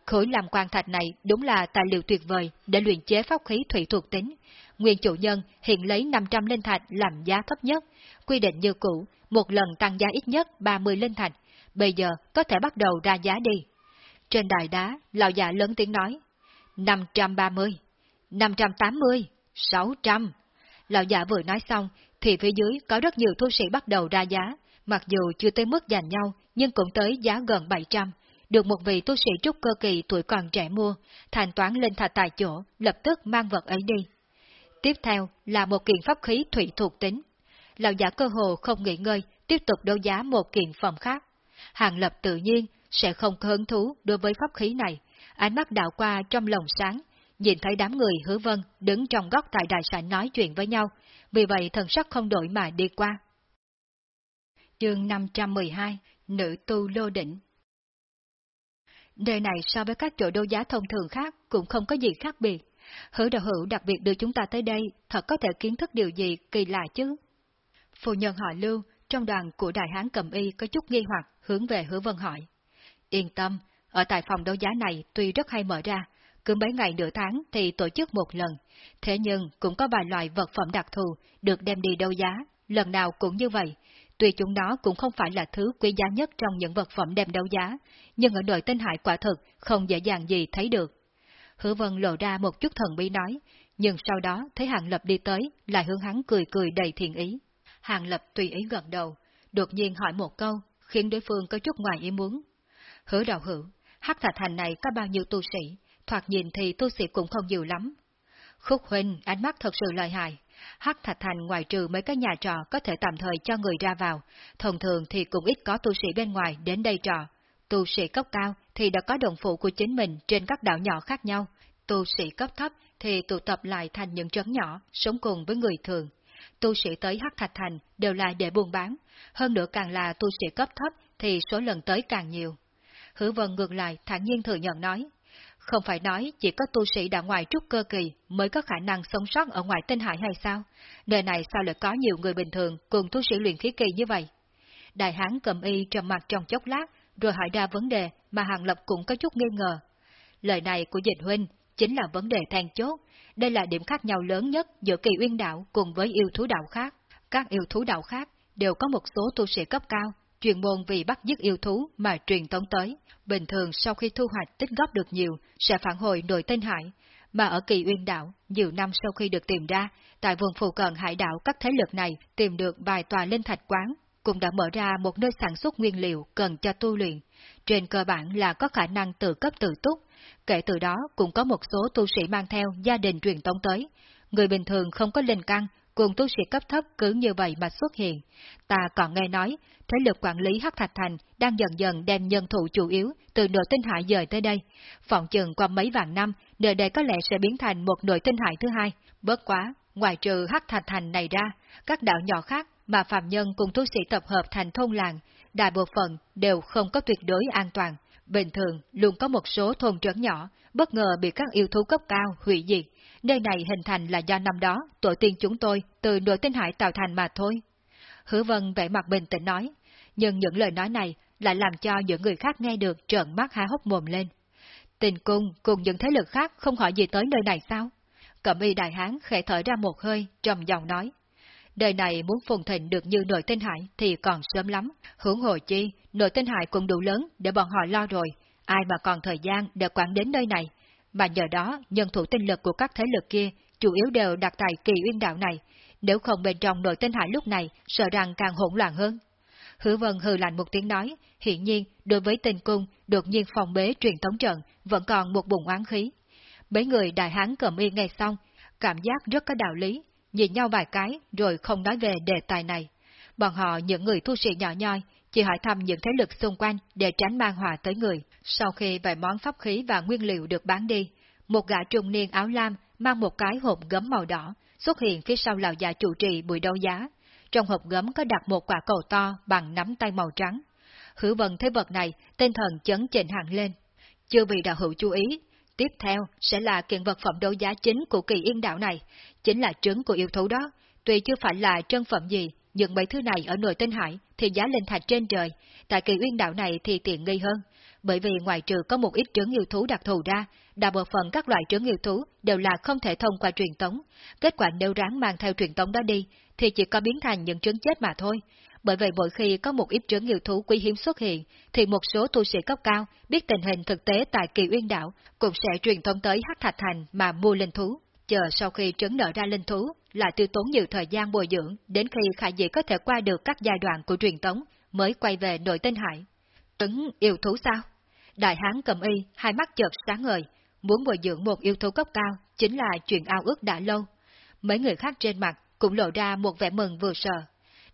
Khối làm quan thạch này đúng là tài liệu tuyệt vời để luyện chế pháp khí thủy thuộc tính. Nguyên chủ nhân hiện lấy 500 linh thạch làm giá thấp nhất, quy định như cũ, một lần tăng giá ít nhất 30 linh thạch, bây giờ có thể bắt đầu ra giá đi. Trên đài đá, lão già lớn tiếng nói, 530, 580, 600. Lão già vừa nói xong, thì phía dưới có rất nhiều thu sĩ bắt đầu ra giá, mặc dù chưa tới mức giành nhau, nhưng cũng tới giá gần 700, được một vị tu sĩ trúc cơ kỳ tuổi còn trẻ mua, thanh toán lên thạch tại chỗ, lập tức mang vật ấy đi. Tiếp theo là một kiện pháp khí thủy thuộc tính. Lão giả cơ hồ không nghỉ ngơi, tiếp tục đấu giá một kiện phẩm khác. Hàng lập tự nhiên sẽ không có hứng thú đối với pháp khí này, ánh mắt đảo qua trong lòng sáng, nhìn thấy đám người hứa vân đứng trong góc tại đại sảnh nói chuyện với nhau, vì vậy thần sắc không đổi mà đi qua. Chương 512 Nữ tu lô đỉnh Nơi này so với các chỗ đấu giá thông thường khác cũng không có gì khác biệt. Hứa đạo hữu đặc biệt đưa chúng ta tới đây, thật có thể kiến thức điều gì kỳ lạ chứ? Phu nhân họ lưu, trong đoàn của đại hán cầm y có chút nghi hoặc hướng về hứa vân hỏi. Yên tâm, ở tại phòng đấu giá này tuy rất hay mở ra, cứ mấy ngày nửa tháng thì tổ chức một lần, thế nhưng cũng có vài loại vật phẩm đặc thù được đem đi đấu giá, lần nào cũng như vậy, Tuy chúng nó cũng không phải là thứ quý giá nhất trong những vật phẩm đem đấu giá, nhưng ở đời tinh hải quả thực không dễ dàng gì thấy được. Hứa vân lộ ra một chút thần bí nói, nhưng sau đó thấy Hàng Lập đi tới, lại hướng hắn cười cười đầy thiện ý. Hàng Lập tùy ý gật đầu, đột nhiên hỏi một câu, khiến đối phương có chút ngoài ý muốn. Hứa đạo hữu, hắc thạch thành này có bao nhiêu tu sĩ, thoạt nhìn thì tu sĩ cũng không nhiều lắm. Khúc huynh, ánh mắt thật sự lợi hại, Hắc Thạch Thành ngoài trừ mấy cái nhà trọ có thể tạm thời cho người ra vào, thông thường thì cũng ít có tu sĩ bên ngoài đến đây trọ. Tu sĩ cấp cao thì đã có đồng phụ của chính mình trên các đảo nhỏ khác nhau, tu sĩ cấp thấp thì tụ tập lại thành những trấn nhỏ, sống cùng với người thường. Tu sĩ tới Hắc Thạch Thành đều là để buôn bán, hơn nữa càng là tu sĩ cấp thấp thì số lần tới càng nhiều. Hứa Vân ngược lại thản nhiên thừa nhận nói, không phải nói chỉ có tu sĩ đã ngoài trúc cơ kỳ mới có khả năng sống sót ở ngoài tinh hải hay sao? nơi này sao lại có nhiều người bình thường cùng tu sĩ luyện khí kỳ như vậy? Đại hán cầm y trầm mặt trong chốc lát, rồi hỏi ra vấn đề mà Hàng Lập cũng có chút nghi ngờ. Lời này của dịch huynh chính là vấn đề then chốt. Đây là điểm khác nhau lớn nhất giữa kỳ uyên đạo cùng với yêu thú đạo khác. Các yêu thú đạo khác đều có một số tu sĩ cấp cao, chuyên môn vì bắt giết yêu thú mà truyền tống tới. Bình thường sau khi thu hoạch tích góp được nhiều, sẽ phản hồi nội tên hải, mà ở kỳ uyên đảo, nhiều năm sau khi được tìm ra, tại vùng phụ cận hải đảo các thế lực này tìm được vài tòa linh thạch quán, cũng đã mở ra một nơi sản xuất nguyên liệu cần cho tu luyện. Trên cơ bản là có khả năng tự cấp tự túc, kể từ đó cũng có một số tu sĩ mang theo gia đình truyền tống tới. Người bình thường không có linh căn, cùng tu sĩ cấp thấp cứ như vậy mà xuất hiện. Ta còn nghe nói, thế lực quản lý Hắc Thạch Thành đang dần dần đem nhân thủ chủ yếu từ nội tinh hải dời tới đây. Phỏng chừng qua mấy vạn năm, nơi đây có lẽ sẽ biến thành một nội tinh hải thứ hai. Bớt quá, ngoài trừ Hắc Thạch Thành này ra, các đảo nhỏ khác mà phạm nhân cùng tu sĩ tập hợp thành thôn làng đại bộ phận đều không có tuyệt đối an toàn. Bình thường luôn có một số thôn trấn nhỏ, bất ngờ bị các yêu thú cấp cao hủy diệt. Nơi này hình thành là do năm đó tổ tiên chúng tôi từ nội tinh hải tạo thành mà thôi. Hứa Vân vẻ mặt bình tĩnh nói, nhưng những lời nói này lại làm cho những người khác nghe được trợn mắt há hốc mồm lên. Tình cung cùng những thế lực khác không hỏi gì tới nơi này sao? Cẩm y đại hán khẽ thở ra một hơi, trầm giọng nói. Đời này muốn phồn thịnh được như nội tinh hải thì còn sớm lắm. Hướng hồ chi, nội tinh hải cũng đủ lớn để bọn họ lo rồi. Ai mà còn thời gian để quản đến nơi này. Mà nhờ đó, nhân thủ tinh lực của các thế lực kia chủ yếu đều đặt tại kỳ uyên đạo này. Nếu không bên trong nội tinh hải lúc này, sợ rằng càng hỗn loạn hơn. Hứa vân hừ lạnh một tiếng nói, hiện nhiên, đối với tình cung, đột nhiên phòng bế truyền thống trận, vẫn còn một bụng oán khí. Mấy người đại hán cầm y nghe xong, cảm giác rất có đạo lý, nhìn nhau vài cái rồi không nói về đề tài này. Bọn họ những người thu sĩ nhỏ nhoi, chỉ hỏi thăm những thế lực xung quanh để tránh mang hòa tới người. Sau khi vài món pháp khí và nguyên liệu được bán đi, một gã trung niên áo lam mang một cái hộp gấm màu đỏ xuất hiện phía sau lão già chủ trì buổi đấu giá. Trong hộp gấm có đặt một quả cầu to bằng nắm tay màu trắng. Hữu vân thấy vật này, tên thần chấn chỉnh hẳn lên. Chưa vì đạo hữu chú ý, tiếp theo sẽ là kiện vật phẩm đấu giá chính của kỳ yên đạo này, chính là trứng của yêu thú đó. Tuy chưa phải là trân phẩm gì, nhưng mấy thứ này ở nội tinh hải thì giá lên thạch trên trời, tại kỳ uyên đạo này thì tiện nghi hơn. Bởi vì ngoài trừ có một ít trứng yêu thú đặc thù ra, đa bộ phận các loại trứng yêu thú đều là không thể thông qua truyền tống. Kết quả nếu ráng mang theo truyền tống đó đi, thì chỉ có biến thành những trứng chết mà thôi. Bởi vậy mỗi khi có một ít trứng yêu thú quý hiếm xuất hiện, thì một số tu sĩ cấp cao biết tình hình thực tế tại kỳ uyên đảo cũng sẽ truyền thông tới Hắc Thạch Thành mà mua linh thú. Chờ sau khi trứng nở ra linh thú, lại tiêu tốn nhiều thời gian bồi dưỡng, đến khi Khải Dị có thể qua được các giai đoạn của truyền tống, mới quay về nội tinh hải. Trứng yêu thú sao? Đại hán cầm y, hai mắt chợt sáng ngời, muốn bồi dưỡng một yêu thú cấp cao, chính là chuyện ao ước đã lâu. Mấy người khác trên mặt cũng lộ ra một vẻ mừng vừa sợ.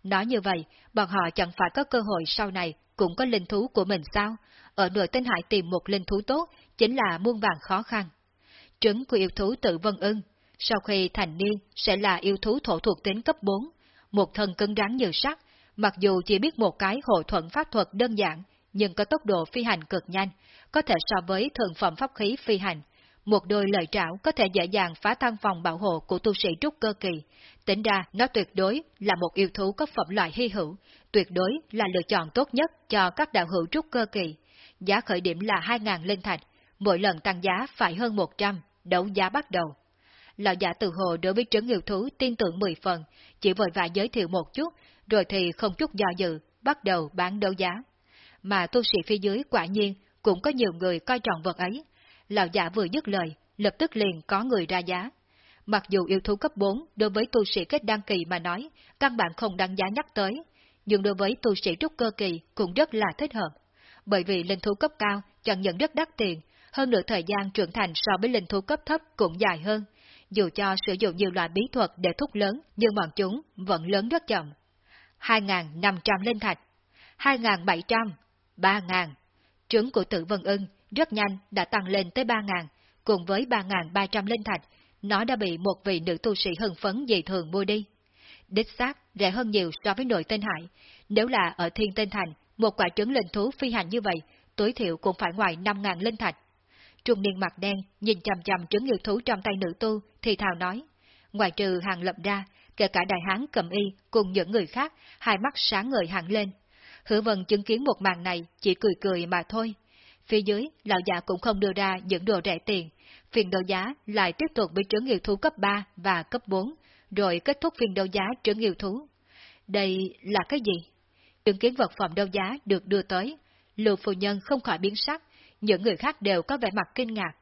Nói như vậy, bọn họ chẳng phải có cơ hội sau này cũng có linh thú của mình sao? Ở nội tinh hải tìm một linh thú tốt chính là muôn vàng khó khăn. Trứng của yêu thú tự vân ưng, sau khi thành niên sẽ là yêu thú thổ thuộc tính cấp 4, một thân cứng rắn như sắt, mặc dù chỉ biết một cái hộ thuận pháp thuật đơn giản, nhưng có tốc độ phi hành cực nhanh, có thể so với thường phẩm pháp khí phi hành. Một đôi lợi trảo có thể dễ dàng phá tan phòng bảo hộ của tu sĩ trúc cơ kỳ. Tính ra, nó tuyệt đối là một yêu thú có phẩm loại hy hữu, tuyệt đối là lựa chọn tốt nhất cho các đạo hữu trúc cơ kỳ. Giá khởi điểm là 2.000 linh thạch, mỗi lần tăng giá phải hơn 100, đấu giá bắt đầu. Lão giả từ hồ đối với trứng yêu thú tin tưởng 10 phần, chỉ vội vã giới thiệu một chút, rồi thì không chút do dự, bắt đầu bán đấu giá. Mà tu sĩ phía dưới quả nhiên cũng có nhiều người coi trọng vật ấy. Lão giả vừa dứt lời, lập tức liền có người ra giá. Mặc dù yêu thú cấp 4 đối với tu sĩ kết đăng kỳ mà nói, căn bản không đăng giá nhắc tới, nhưng đối với tu sĩ trúc cơ kỳ cũng rất là thích hợp. Bởi vì linh thú cấp cao chẳng nhận rất đắt tiền, hơn nữa thời gian trưởng thành so với linh thú cấp thấp cũng dài hơn. Dù cho sử dụng nhiều loại bí thuật để thúc lớn, nhưng bọn chúng vẫn lớn rất chậm. 2.500 linh thạch, 2.700, 3.000. Trứng của tử vân ưng rất nhanh đã tăng lên tới 3.000, cùng với 3.300 linh thạch, nó đã bị một vị nữ tu sĩ hưng phấn dị thường mua đi. Đích xác, rẻ hơn nhiều so với nội tên hải. Nếu là ở thiên tên thành, một quả trứng linh thú phi hành như vậy, tối thiểu cũng phải ngoài 5.000 linh thạch. Trung niên mặt đen nhìn chằm chằm trứng yêu thú trong tay nữ tu, thì thào nói. Ngoài trừ hàng lập ra, kể cả đại hán cầm y cùng những người khác, hai mắt sáng ngời hẳn lên. Hứa vân chứng kiến một màn này, chỉ cười cười mà thôi. Phía dưới, lão già cũng không đưa ra những đồ rẻ tiền. Phiên đấu giá lại tiếp tục với trứng yêu thú cấp 3 và cấp 4, rồi kết thúc phiên đấu giá trứng yêu thú. Đây là cái gì? Chứng kiến vật phẩm đấu giá được đưa tới, lục phu nhân không khỏi biến sắc, những người khác đều có vẻ mặt kinh ngạc.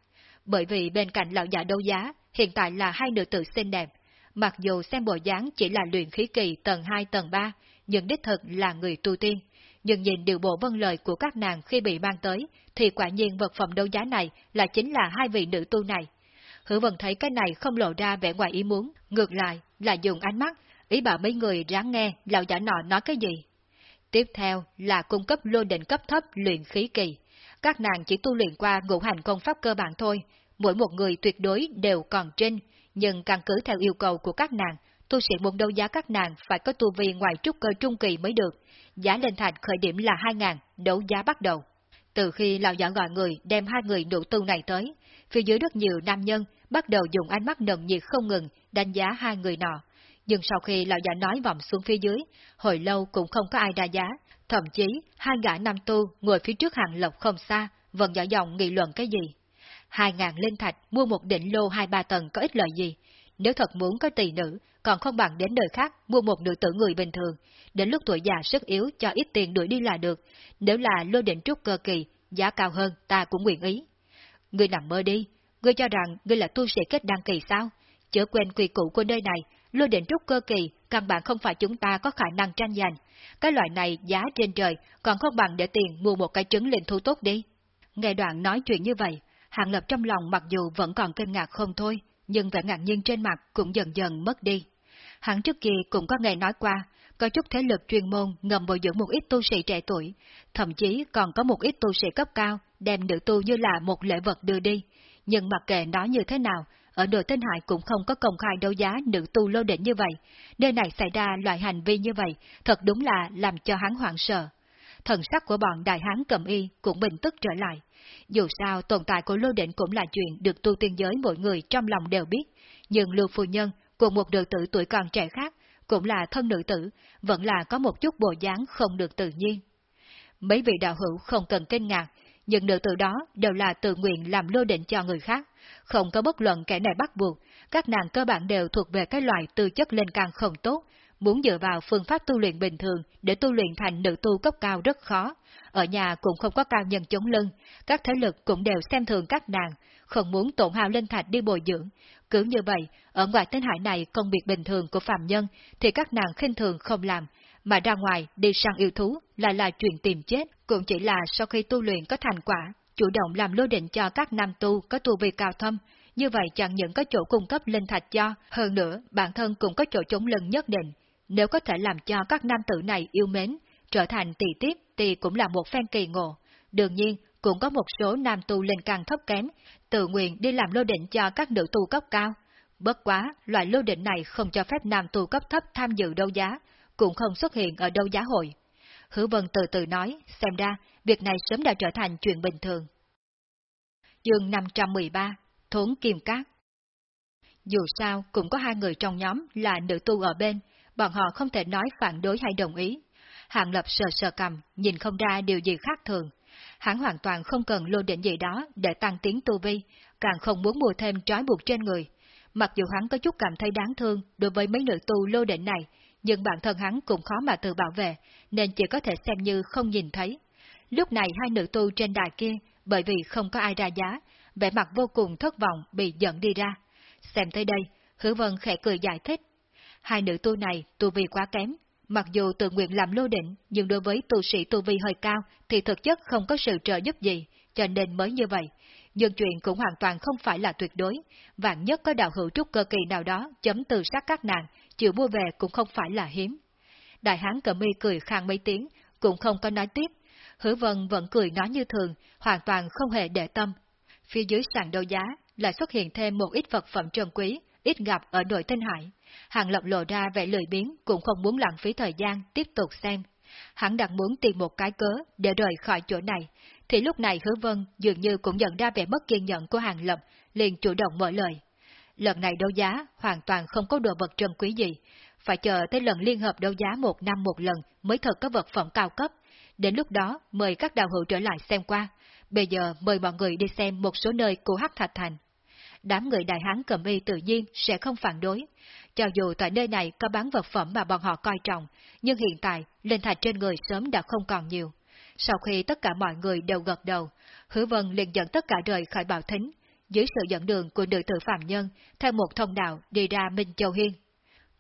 Bởi vì bên cạnh lão già đấu giá, hiện tại là hai nữ tử xinh đẹp. Mặc dù xem bộ dáng chỉ là luyện khí kỳ tầng 2 tầng 3, nhưng đích thực là người tu tiên. Nhưng nhìn điều bộ vân lời của các nàng khi bị mang tới, thì quả nhiên vật phẩm đấu giá này là chính là hai vị nữ tu này. Hứa vân thấy cái này không lộ ra vẻ ngoài ý muốn, ngược lại là dùng ánh mắt, ý bảo mấy người ráng nghe lão giả nọ nói cái gì. Tiếp theo là cung cấp lô định cấp thấp luyện khí kỳ. Các nàng chỉ tu luyện qua ngũ hành công pháp cơ bản thôi, mỗi một người tuyệt đối đều còn trên, nhưng căn cứ theo yêu cầu của các nàng, tu sĩ muốn đấu giá các nàng phải có tu vi ngoài trúc cơ trung kỳ mới được, giá lên thành khởi điểm là 2.000, đấu giá bắt đầu. Từ khi lão giả gọi người đem hai người nữ tu này tới, phía dưới rất nhiều nam nhân bắt đầu dùng ánh mắt nồng nhiệt không ngừng đánh giá hai người nọ. Nhưng sau khi lão giả nói vọng xuống phía dưới, hồi lâu cũng không có ai đa giá, thậm chí hai gã nam tu ngồi phía trước hàng lộc không xa, vẫn nhỏ giọng nghị luận cái gì. Hai ngàn linh thạch mua một đỉnh lô hai ba tầng có ích lợi gì? Nếu thật muốn có tỷ nữ, còn không bằng đến nơi khác mua một nữ tử người bình thường, đến lúc tuổi già sức yếu cho ít tiền đuổi đi là được, nếu là lô định trúc cơ kỳ, giá cao hơn ta cũng nguyện ý. Ngươi nằm mơ đi, ngươi cho rằng ngươi là tu sĩ kết đăng kỳ sao? Chớ quên quy củ của nơi này, lô định trúc cơ kỳ, căn bản không phải chúng ta có khả năng tranh giành. Cái loại này giá trên trời, còn không bằng để tiền mua một cái trứng lên thu tốt đi. Nghe đoạn nói chuyện như vậy, Hàng Lập trong lòng mặc dù vẫn còn kinh ngạc không thôi, nhưng vẻ ngạc nhiên trên mặt cũng dần dần mất đi. Hắn trước kia cũng có nghe nói qua, có chút thế lực chuyên môn ngầm bồi dưỡng một ít tu sĩ trẻ tuổi, thậm chí còn có một ít tu sĩ cấp cao đem nữ tu như là một lễ vật đưa đi. Nhưng mặc kệ nó như thế nào, ở đội tinh hải cũng không có công khai đấu giá nữ tu lô đỉnh như vậy. Nơi này xảy ra loại hành vi như vậy, thật đúng là làm cho hắn hoảng sợ. Thần sắc của bọn đại hán cầm y cũng bình tức trở lại. Dù sao, tồn tại của lô định cũng là chuyện được tu tiên giới mỗi người trong lòng đều biết, nhưng Lưu Phu Nhân cùng một đệ tử tuổi còn trẻ khác, cũng là thân nữ tử, vẫn là có một chút bộ dáng không được tự nhiên. Mấy vị đạo hữu không cần kinh ngạc, những nữ tử đó đều là tự nguyện làm lô định cho người khác, không có bất luận kẻ này bắt buộc, các nàng cơ bản đều thuộc về cái loại tư chất lên càng không tốt, muốn dựa vào phương pháp tu luyện bình thường để tu luyện thành nữ tu cấp cao rất khó. Ở nhà cũng không có cao nhân chống lưng, các thế lực cũng đều xem thường các nàng, không muốn tổn hao linh thạch đi bồi dưỡng. Cứ như vậy, ở ngoài tên hải này công việc bình thường của phạm nhân thì các nàng khinh thường không làm, mà ra ngoài đi săn yêu thú là là chuyện tìm chết, cũng chỉ là sau khi tu luyện có thành quả, chủ động làm lô định cho các nam tu có tu vi cao thâm, như vậy chẳng những có chỗ cung cấp linh thạch cho, hơn nữa bản thân cũng có chỗ chống lưng nhất định, nếu có thể làm cho các nam tử này yêu mến, trở thành tỷ tiếp thì cũng là một phen kỳ ngộ. Đương nhiên, cũng có một số nam tu lên càng thấp kém, tự nguyện đi làm lô định cho các nữ tu cấp cao. Bất quá, loại lô định này không cho phép nam tu cấp thấp tham dự đấu giá, cũng không xuất hiện ở đấu giá hội. Hứa Vân từ từ nói, xem ra, việc này sớm đã trở thành chuyện bình thường. chương 513, Thốn Kim Cát Dù sao, cũng có hai người trong nhóm là nữ tu ở bên, bọn họ không thể nói phản đối hay đồng ý. Hạng Lập sờ sờ cầm, nhìn không ra điều gì khác thường. Hắn hoàn toàn không cần lô định gì đó để tăng tiến tu vi, càng không muốn mua thêm trói buộc trên người. Mặc dù hắn có chút cảm thấy đáng thương đối với mấy nữ tu lô định này, nhưng bản thân hắn cũng khó mà tự bảo vệ, nên chỉ có thể xem như không nhìn thấy. Lúc này hai nữ tu trên đài kia, bởi vì không có ai ra giá, vẻ mặt vô cùng thất vọng bị dẫn đi ra. Xem tới đây, hứa vân khẽ cười giải thích. Hai nữ tu này tu vi quá kém, mặc dù tự nguyện làm lô định, nhưng đối với tu sĩ tu vi hơi cao thì thực chất không có sự trợ giúp gì, cho nên mới như vậy. Nhưng chuyện cũng hoàn toàn không phải là tuyệt đối, vạn nhất có đạo hữu trúc cơ kỳ nào đó chấm từ sát các nàng, chịu mua về cũng không phải là hiếm. Đại hán cờ mi cười khang mấy tiếng, cũng không có nói tiếp. Hứa vân vẫn cười nói như thường, hoàn toàn không hề để tâm. Phía dưới sàn đấu giá lại xuất hiện thêm một ít vật phẩm trân quý, ít gặp ở đội Tinh Hải. Hàng Lập lộ ra vẻ lười biếng, cũng không muốn lãng phí thời gian tiếp tục xem. Hắn đang muốn tìm một cái cớ để rời khỏi chỗ này, thì lúc này hứa vân dường như cũng nhận ra vẻ mất kiên nhẫn của Hàng Lập, liền chủ động mở lời. Lần này đấu giá hoàn toàn không có đồ vật trân quý gì, phải chờ tới lần liên hợp đấu giá một năm một lần mới thật có vật phẩm cao cấp. Đến lúc đó mời các đạo hữu trở lại xem qua. Bây giờ mời mọi người đi xem một số nơi của Hắc Thạch Thành. Đám người đại hán cầm y tự nhiên sẽ không phản đối. Cho dù tại nơi này có bán vật phẩm mà bọn họ coi trọng, nhưng hiện tại linh thạch trên người sớm đã không còn nhiều. Sau khi tất cả mọi người đều gật đầu, Hứa Vân liền dẫn tất cả rời khỏi bảo thính, dưới sự dẫn đường của nữ tử phạm nhân, theo một thông đạo đi ra Minh Châu Hiên.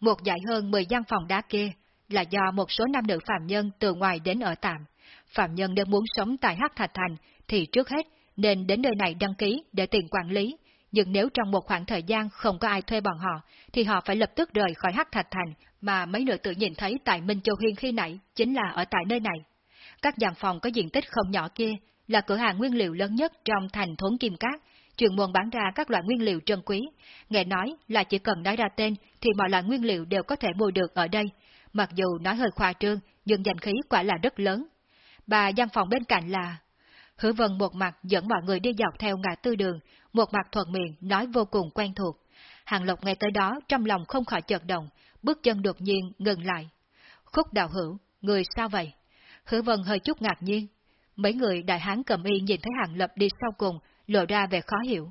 Một dãy hơn 10 gian phòng đá kia là do một số nam nữ phạm nhân từ ngoài đến ở tạm. Phạm nhân nếu muốn sống tại Hắc Thạch Thành thì trước hết nên đến nơi này đăng ký để tiền quản lý, nhưng nếu trong một khoảng thời gian không có ai thuê bọn họ, thì họ phải lập tức rời khỏi Hắc Thạch Thành, mà mấy nữ tử nhìn thấy tại Minh Châu Hiên khi nãy chính là ở tại nơi này. Các gian phòng có diện tích không nhỏ kia là cửa hàng nguyên liệu lớn nhất trong thành thốn Kim Cát, chuyên môn bán ra các loại nguyên liệu trân quý, nghe nói là chỉ cần nói ra tên thì mọi loại nguyên liệu đều có thể mua được ở đây, mặc dù nói hơi khoa trương, nhưng danh khí quả là rất lớn. Bà gian phòng bên cạnh là... Hứa vân một mặt dẫn mọi người đi dọc theo ngã tư đường, một mặt thuận miệng nói vô cùng quen thuộc. Hàng Lộc nghe tới đó trong lòng không khỏi chợt động, bước chân đột nhiên ngừng lại. Khúc đạo hữu, người sao vậy? Hứa vân hơi chút ngạc nhiên. Mấy người đại hán cầm y nhìn thấy Hàng Lập đi sau cùng, lộ ra về khó hiểu.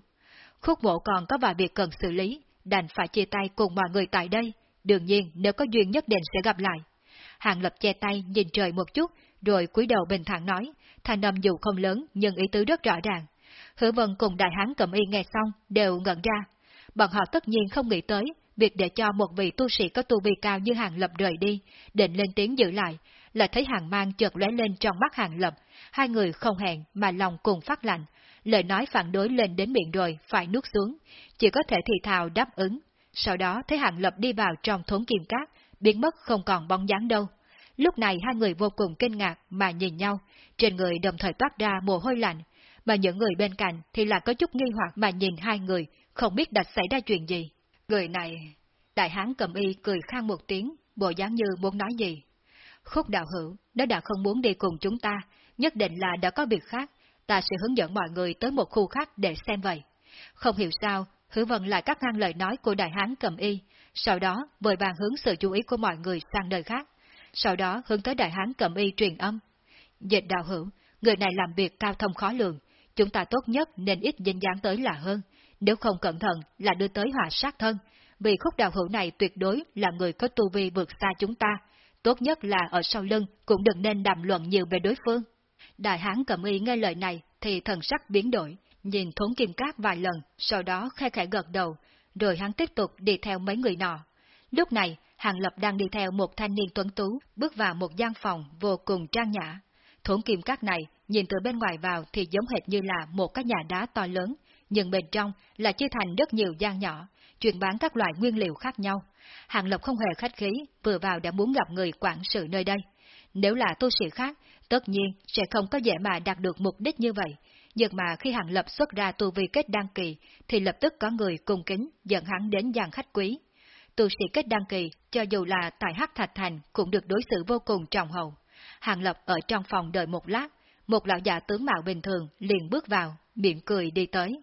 Khúc mộ còn có vài việc cần xử lý, đành phải chia tay cùng mọi người tại đây. Đương nhiên, nếu có duyên nhất định sẽ gặp lại. Hàng Lập che tay nhìn trời một chút, rồi cúi đầu bình thản nói, thanh âm dù không lớn nhưng ý tứ rất rõ ràng. Hứa Vân cùng đại hán cầm y nghe xong đều ngẩn ra. Bọn họ tất nhiên không nghĩ tới việc để cho một vị tu sĩ có tu vi cao như Hàng Lập rời đi, định lên tiếng giữ lại, là thấy Hàng Mang chợt lóe lên trong mắt Hàng Lập, hai người không hẹn mà lòng cùng phát lạnh, lời nói phản đối lên đến miệng rồi phải nuốt xuống, chỉ có thể thì thào đáp ứng. Sau đó thấy Hàng Lập đi vào trong thốn kim cát, biến mất không còn bóng dáng đâu. Lúc này hai người vô cùng kinh ngạc mà nhìn nhau, trên người đồng thời toát ra mồ hôi lạnh, mà những người bên cạnh thì là có chút nghi hoặc mà nhìn hai người, không biết đã xảy ra chuyện gì. Người này, đại hán cầm y cười khang một tiếng, bộ dáng như muốn nói gì. Khúc đạo hữu, nó đã không muốn đi cùng chúng ta, nhất định là đã có việc khác, ta sẽ hướng dẫn mọi người tới một khu khác để xem vậy. Không hiểu sao, hứa vân lại cắt ngang lời nói của đại hán cầm y, sau đó vội vàng hướng sự chú ý của mọi người sang nơi khác, sau đó hướng tới đại hán cầm y truyền âm. Dịch đạo hữu, người này làm việc cao thông khó lường, chúng ta tốt nhất nên ít dính dáng tới là hơn, nếu không cẩn thận là đưa tới họa sát thân, vì khúc đạo hữu này tuyệt đối là người có tu vi vượt xa chúng ta, tốt nhất là ở sau lưng cũng đừng nên đàm luận nhiều về đối phương. Đại hán cầm y nghe lời này thì thần sắc biến đổi, nhìn thốn kim cát vài lần, sau đó khe khẽ gật đầu, rồi hắn tiếp tục đi theo mấy người nọ. Lúc này, Hàng Lập đang đi theo một thanh niên tuấn tú, bước vào một gian phòng vô cùng trang nhã. Thốn kim cát này, nhìn từ bên ngoài vào thì giống hệt như là một cái nhà đá to lớn, nhưng bên trong là chia thành rất nhiều gian nhỏ, chuyển bán các loại nguyên liệu khác nhau. Hàng Lập không hề khách khí, vừa vào đã muốn gặp người quản sự nơi đây. Nếu là tu sĩ khác, tất nhiên sẽ không có dễ mà đạt được mục đích như vậy. Nhưng mà khi Hàng Lập xuất ra tu vi kết đăng kỳ, thì lập tức có người cung kính dẫn hắn đến gian khách quý. Tu sĩ kết đăng kỳ, cho dù là tại Hắc Thạch Thành, cũng được đối xử vô cùng trọng hậu. Hàng Lập ở trong phòng đợi một lát, một lão già tướng mạo bình thường liền bước vào, miệng cười đi tới.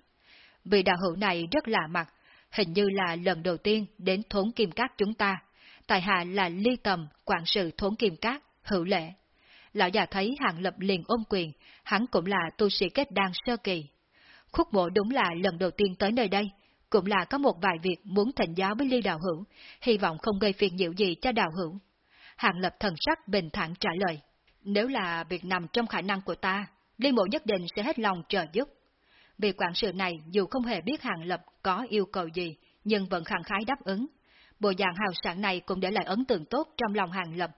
Vị đạo hữu này rất lạ mặt, hình như là lần đầu tiên đến thốn kim cát chúng ta. Tại hạ là ly tầm, quản sự thốn kim cát, hữu lệ. Lão già thấy hạng lập liền ôm quyền, hắn cũng là tu sĩ kết đan sơ kỳ. Khúc mộ đúng là lần đầu tiên tới nơi đây, cũng là có một vài việc muốn thỉnh giáo với ly đạo hữu, hy vọng không gây phiền nhiễu gì cho đạo hữu. Hạng lập thần sắc bình thản trả lời, nếu là việc nằm trong khả năng của ta, Lý mộ nhất định sẽ hết lòng trợ giúp. Vì quản sự này dù không hề biết Hàng Lập có yêu cầu gì, nhưng vẫn khẳng khái đáp ứng. Bộ dạng hào sản này cũng để lại ấn tượng tốt trong lòng Hàng Lập.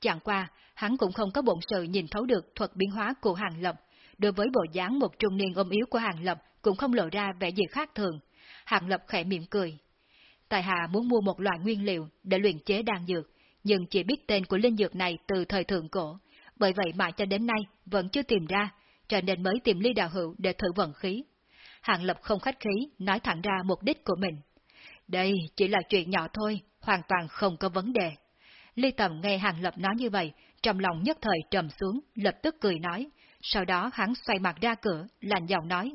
Chẳng qua, hắn cũng không có bổn sự nhìn thấu được thuật biến hóa của Hàng Lập. Đối với bộ dáng một trung niên ôm yếu của Hàng Lập cũng không lộ ra vẻ gì khác thường. Hàng Lập khẽ mỉm cười. Tài hạ muốn mua một loại nguyên liệu để luyện chế đan dược, nhưng chỉ biết tên của linh dược này từ thời thượng cổ, bởi vậy mà cho đến nay vẫn chưa tìm ra, cho nên mới tìm ly đạo hữu để thử vận khí. Hàng Lập không khách khí, nói thẳng ra mục đích của mình. Đây chỉ là chuyện nhỏ thôi, hoàn toàn không có vấn đề. Ly Tầm nghe Hàng Lập nói như vậy, trong lòng nhất thời trầm xuống, lập tức cười nói. Sau đó hắn xoay mặt ra cửa, lạnh giọng nói.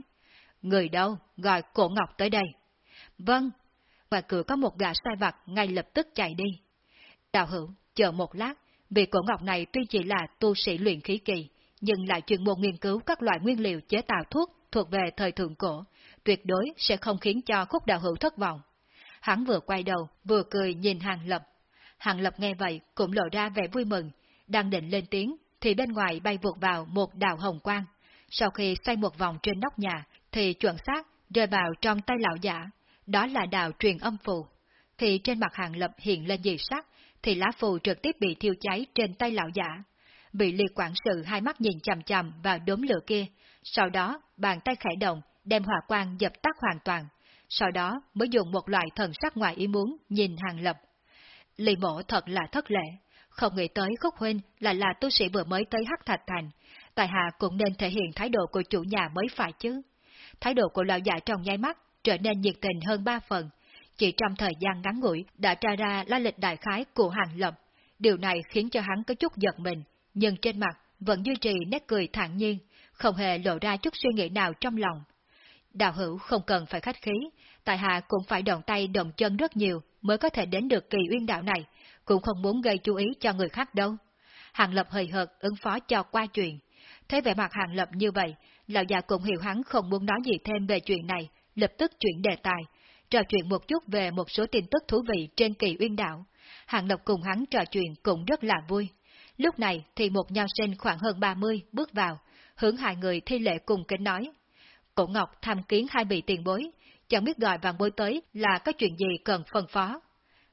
Người đâu, gọi cổ ngọc tới đây. Vâng. Ngoài cửa có một gã sai vặt ngay lập tức chạy đi. Đạo hữu, chờ một lát, vì cổ ngọc này tuy chỉ là tu sĩ luyện khí kỳ, nhưng lại chuyên môn nghiên cứu các loại nguyên liệu chế tạo thuốc thuộc về thời thượng cổ, tuyệt đối sẽ không khiến cho khúc đạo hữu thất vọng. Hắn vừa quay đầu, vừa cười nhìn Hàng Lập. Hàng Lập nghe vậy cũng lộ ra vẻ vui mừng, đang định lên tiếng, thì bên ngoài bay vụt vào một đạo hồng quang. Sau khi xoay một vòng trên nóc nhà, thì chuẩn xác rơi vào trong tay lão giả, đó là đạo truyền âm phù. Thì trên mặt Hàng Lập hiện lên dị sắc, thì lá phù trực tiếp bị thiêu cháy trên tay lão giả. Bị liệt quản sự hai mắt nhìn chằm chằm vào đốm lửa kia, sau đó bàn tay khẽ động, đem hỏa quang dập tắt hoàn toàn, sau đó mới dùng một loại thần sắc ngoài ý muốn nhìn hàng lập. Lì mộ thật là thất lễ, không nghĩ tới khúc huynh là là tu sĩ vừa mới tới Hắc Thạch Thành, tại hạ cũng nên thể hiện thái độ của chủ nhà mới phải chứ. thái độ của lão giả trong nháy mắt trở nên nhiệt tình hơn ba phần. Chỉ trong thời gian ngắn ngủi đã tra ra la lịch đại khái của hàng lập. Điều này khiến cho hắn có chút giật mình, nhưng trên mặt vẫn duy trì nét cười thản nhiên, không hề lộ ra chút suy nghĩ nào trong lòng. Đạo hữu không cần phải khách khí, tại hạ cũng phải động tay động chân rất nhiều mới có thể đến được kỳ uyên đạo này, cũng không muốn gây chú ý cho người khác đâu. Hàng Lập hơi hợt ứng phó cho qua chuyện. Thấy vẻ mặt Hàng Lập như vậy, lão già cũng hiểu hắn không muốn nói gì thêm về chuyện này, lập tức chuyển đề tài, trò chuyện một chút về một số tin tức thú vị trên kỳ uyên đạo. Hạng lộc cùng hắn trò chuyện cũng rất là vui. Lúc này thì một nho sinh khoảng hơn 30 bước vào, hướng hai người thi lệ cùng kính nói. Cổ Ngọc tham kiến hai vị tiền bối, chẳng biết gọi vàng bối tới là có chuyện gì cần phân phó.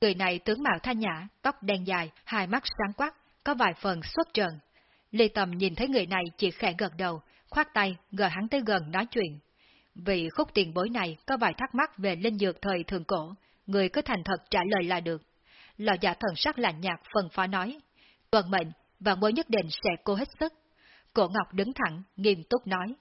Người này tướng mạo thanh nhã, tóc đen dài, hai mắt sáng quắc, có vài phần xuất trần. Lê Tầm nhìn thấy người này chỉ khẽ gật đầu, khoát tay, gọi hắn tới gần nói chuyện. Vì khúc tiền bối này có vài thắc mắc về linh dược thời thường cổ, người cứ thành thật trả lời là được. lão giả thần sắc lạnh nhạt phần phó nói. Tuần mệnh, và mối nhất định sẽ cố hết sức. Cổ Ngọc đứng thẳng, nghiêm túc nói.